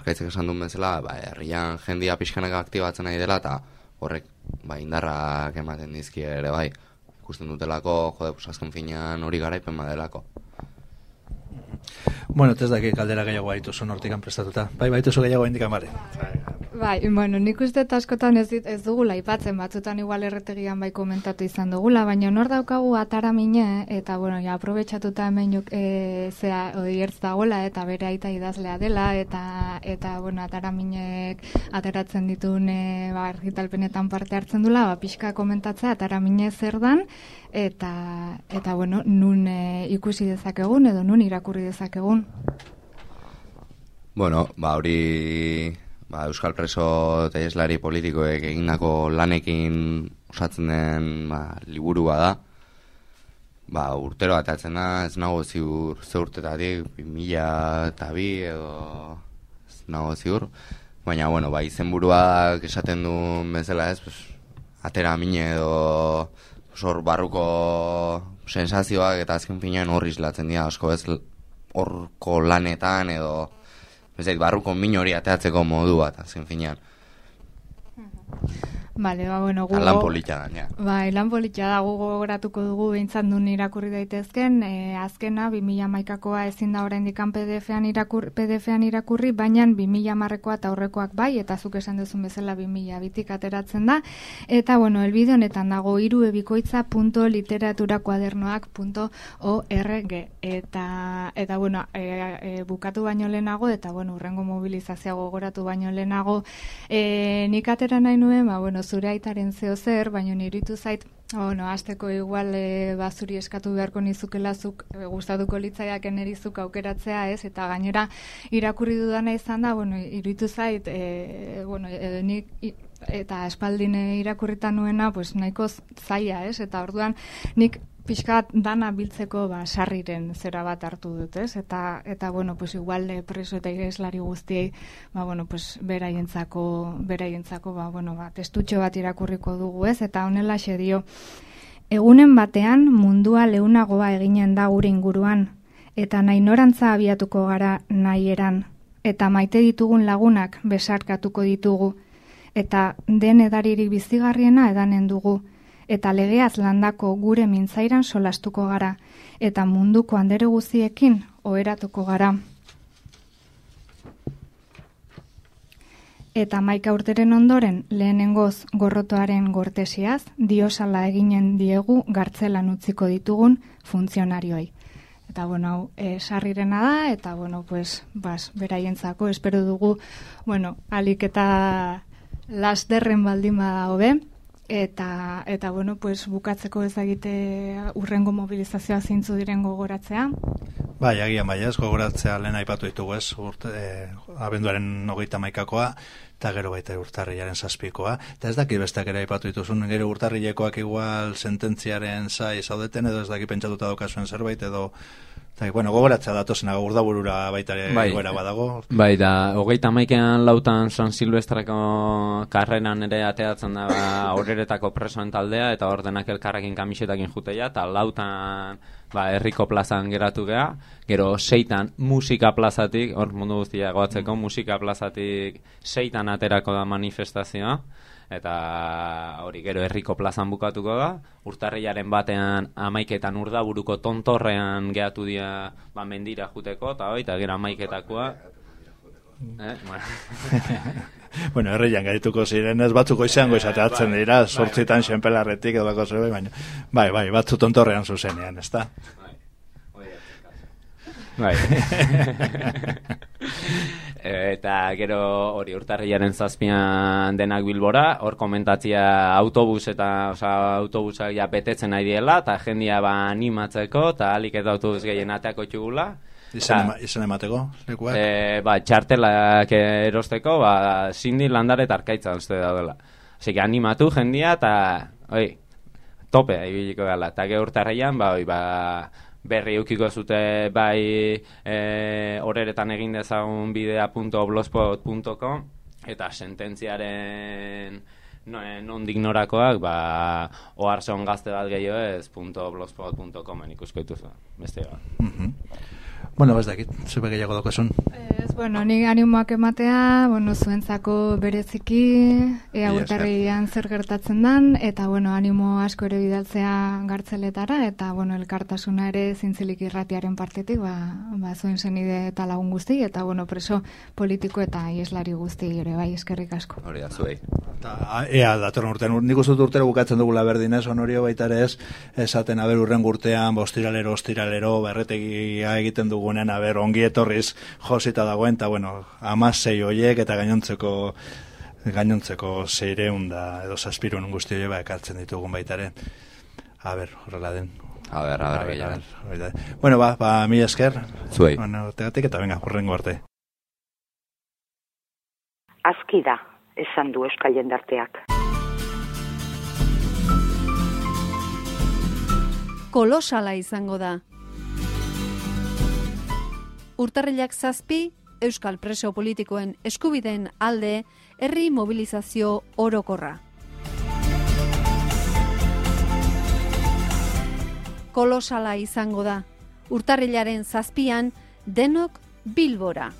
Speaker 15: arkaitzek esan duen bezala, ba, herrian jendia pixkanak aktibatzen nahi dela, eta horrek, ba, indarrak ematen dizki ere, bai, ikusten dutelako, jode, pues, azken finean hori garaipen badelako.
Speaker 7: Bueno, ez dakik kaldera gehiago haituzu nortikan prestatuta. Bai, baituzu gehiago indikan bare.
Speaker 33: Bai, bueno, nik uste askotan ez, dit, ez dugula ipatzen, batzutan igual erretegian bai komentatu izan dugula, baina nor daukagu atara mine, eta bueno, ja, aprobetsatuta hemen juk, e, zea, odiertz dagoela, eta bere aita idazlea dela, eta, eta bueno, atara minek ateratzen ditun, e, ba, argitalpenetan parte hartzen dula, ba, pixka komentatzea, atara mine zer dan, eta, eta bueno, nun e, ikusi dezakegun, edo nun irakurri dezakegun.
Speaker 15: Bueno, ba, hori ba, Euskal Preso teieslari politikoek egindako lanekin osatzen den ba, liburua da. Ba, urtero atatzen da, ez nago ziur ze urtetatik, mila eta bi edo ez nago ziur. Baina, bueno, ba, izenburuak esaten du bezala ez, pues, atera mine edo hor barruko sensazioak eta azken finean horri islatzen dira asko ez horko lanetan edo ez barruko min hori ateatzeko modu bat, azken finean.
Speaker 33: Vale, ba, bueno,
Speaker 15: gugo... Lan polita da, ja.
Speaker 33: Ba, lan polita da, gugo gratuko dugu behintzat duen irakurri daitezken. E, azkena, 2000 maikakoa ezin da orain dikan PDF-an irakurri, PDF irakurri, baina 2000 marrekoa eta horrekoak bai, eta zuk esan duzun bezala 2000 bitik ateratzen da. Eta, bueno, elbide honetan dago iruebikoitza.literaturakuadernoak.org eta, eta, bueno, e, e, bukatu baino lehenago, eta, bueno, urrengo mobilizazioa gogoratu baino lehenago, e, nik atera nahi nuen, ba, bueno, zure aitaren zeo zer, baina niritu zait, bueno, azteko igual e, bazuri eskatu beharko nizukela zuk e, gustatuko litzaiak enerizuk aukeratzea ez, eta gainera irakurri dudana izan da, bueno, iritu zait, e, bueno, e, nik eta espaldin irakurritan nuena, pues nahiko zaia, ez? Eta orduan nik pixkat dana biltzeko ba, sarriren zera bat hartu dut, ez? Eta, eta bueno, pues igual de preso eta ireslari guztiei, ba, bueno, pues beraientzako, beraientzako, ba, bueno, ba, testutxo bat irakurriko dugu, ez? Eta honela dio, egunen batean mundua leunagoa eginen da gure inguruan, eta nahi norantza abiatuko gara nahi eran, eta maite ditugun lagunak besarkatuko ditugu, eta den edaririk bizigarriena edanen dugu, eta legeaz landako gure mintzairan solastuko gara, eta munduko andere guziekin oheratuko gara. Eta maika urteren ondoren lehenengoz gorrotoaren gortesiaz, diosala eginen diegu gartzelan utziko ditugun funtzionarioi. Eta bueno, hau, e, sarrirena da, eta bueno, pues, bas, beraientzako, espero dugu, bueno, alik eta las derren baldima hobe, eta eta bueno, pues bukatzeko ezagite urrengo mobilizazioa zeintzu diren gogoratzea.
Speaker 7: Bai, agian bai, ez gogoratzea lehen aipatu ditugu, ez? Urte, e, abenduaren 31koa eta gero baita urtarrilaren zazpikoa. Eta ez daki besteak ere aipatu dituzun, gero urtarrilekoak igual sententziaren zai zaudeten edo ez daki pentsatuta daukazuen zerbait edo Zai, bueno, gogoratza datozen aga urdaburura baita ere bai, goera badago.
Speaker 32: Bai, da, hogeita maikean lautan San Silvestrako karrenan ere ateatzen da horretako presoen taldea, eta ordenak elkarrekin kamisetakin juteia, eta lautan ba, herriko plazan geratu gea, gero seitan musika plazatik, hor mundu guztia goatzeko, musika plazatik seitan aterako da manifestazioa, eta hori gero herriko plazan bukatuko da, urtarriaren batean amaiketan urda buruko tontorrean gehatu dira ba, mendira juteko, eta hori, eta gero amaiketakoa. Eh,
Speaker 7: bueno. bueno, herrian gaituko ziren ez batzuko izango izateatzen bai, dira, sortzitan xenpelarretik edo bako zebe, baina, bai, bai, batzu tontorrean zuzenean, ez da?
Speaker 32: Bai. eta gero hori urtarriaren zazpian denak bilbora, hor komentatzia autobus eta oza, autobusak ja betetzen nahi diela, eta jendia ba animatzeko, eta alik eta autobus gehien ateako txugula.
Speaker 7: Izan, emateko, lekuak?
Speaker 32: E, ba, txartelak erosteko, ba, sindi landare eta arkaitza uste daudela. Asi animatu jendia, eta, oi, tope, ibiliko gala. Eta gero urtarrian, ba, oi, ba, berri eukiko zute bai e, horeretan egin dezagun bidea.blogspot.com eta sententziaren nondik norakoak ba, oarson gazte bat gehiago ez .blogspot.comen ikusko dituzu. Beste
Speaker 7: mm Bueno, ez dakit, zube gehiago daukasun.
Speaker 33: Ez, bueno, ni animoak ematea, bueno, zuentzako bereziki, ea urtarrian zer gertatzen dan, eta, bueno, animo asko ere bidaltzea gartzeletara, eta, bueno, elkartasuna ere zintzilik irratiaren partetik, ba, ba zuen zenide eta lagun guzti, eta, bueno, preso politiko eta ieslari guzti ere, bai, eskerrik asko.
Speaker 15: Hori da, zuei.
Speaker 7: Eta, ea, datorren urtean, nik uste urtero bukatzen dugula berdinez, onorio baita ere ez, esaten, aber, urren urtean, bostiralero, ostiralero, berretegia egiten dugu dugunen, aber, ongi etorriz josita dagoen, eta, bueno, amasei oiek eta gainontzeko gainontzeko zeireun da, edo saspirun guzti oie, ba, ekartzen ditugun baitare. A ber, horrela den.
Speaker 15: A ber, a ber, a ber,
Speaker 7: Bueno, ba, ba, mi esker.
Speaker 15: Zuei.
Speaker 7: Bueno, tegatik eta venga, horrengo arte.
Speaker 26: Azki da, esan du euskal jendarteak.
Speaker 29: Kolosala izango da. Urtarrilak zazpi, Euskal Preso Politikoen eskubideen alde, herri mobilizazio orokorra. Kolosala izango da. Urtarrilaren zazpian, denok bilbora.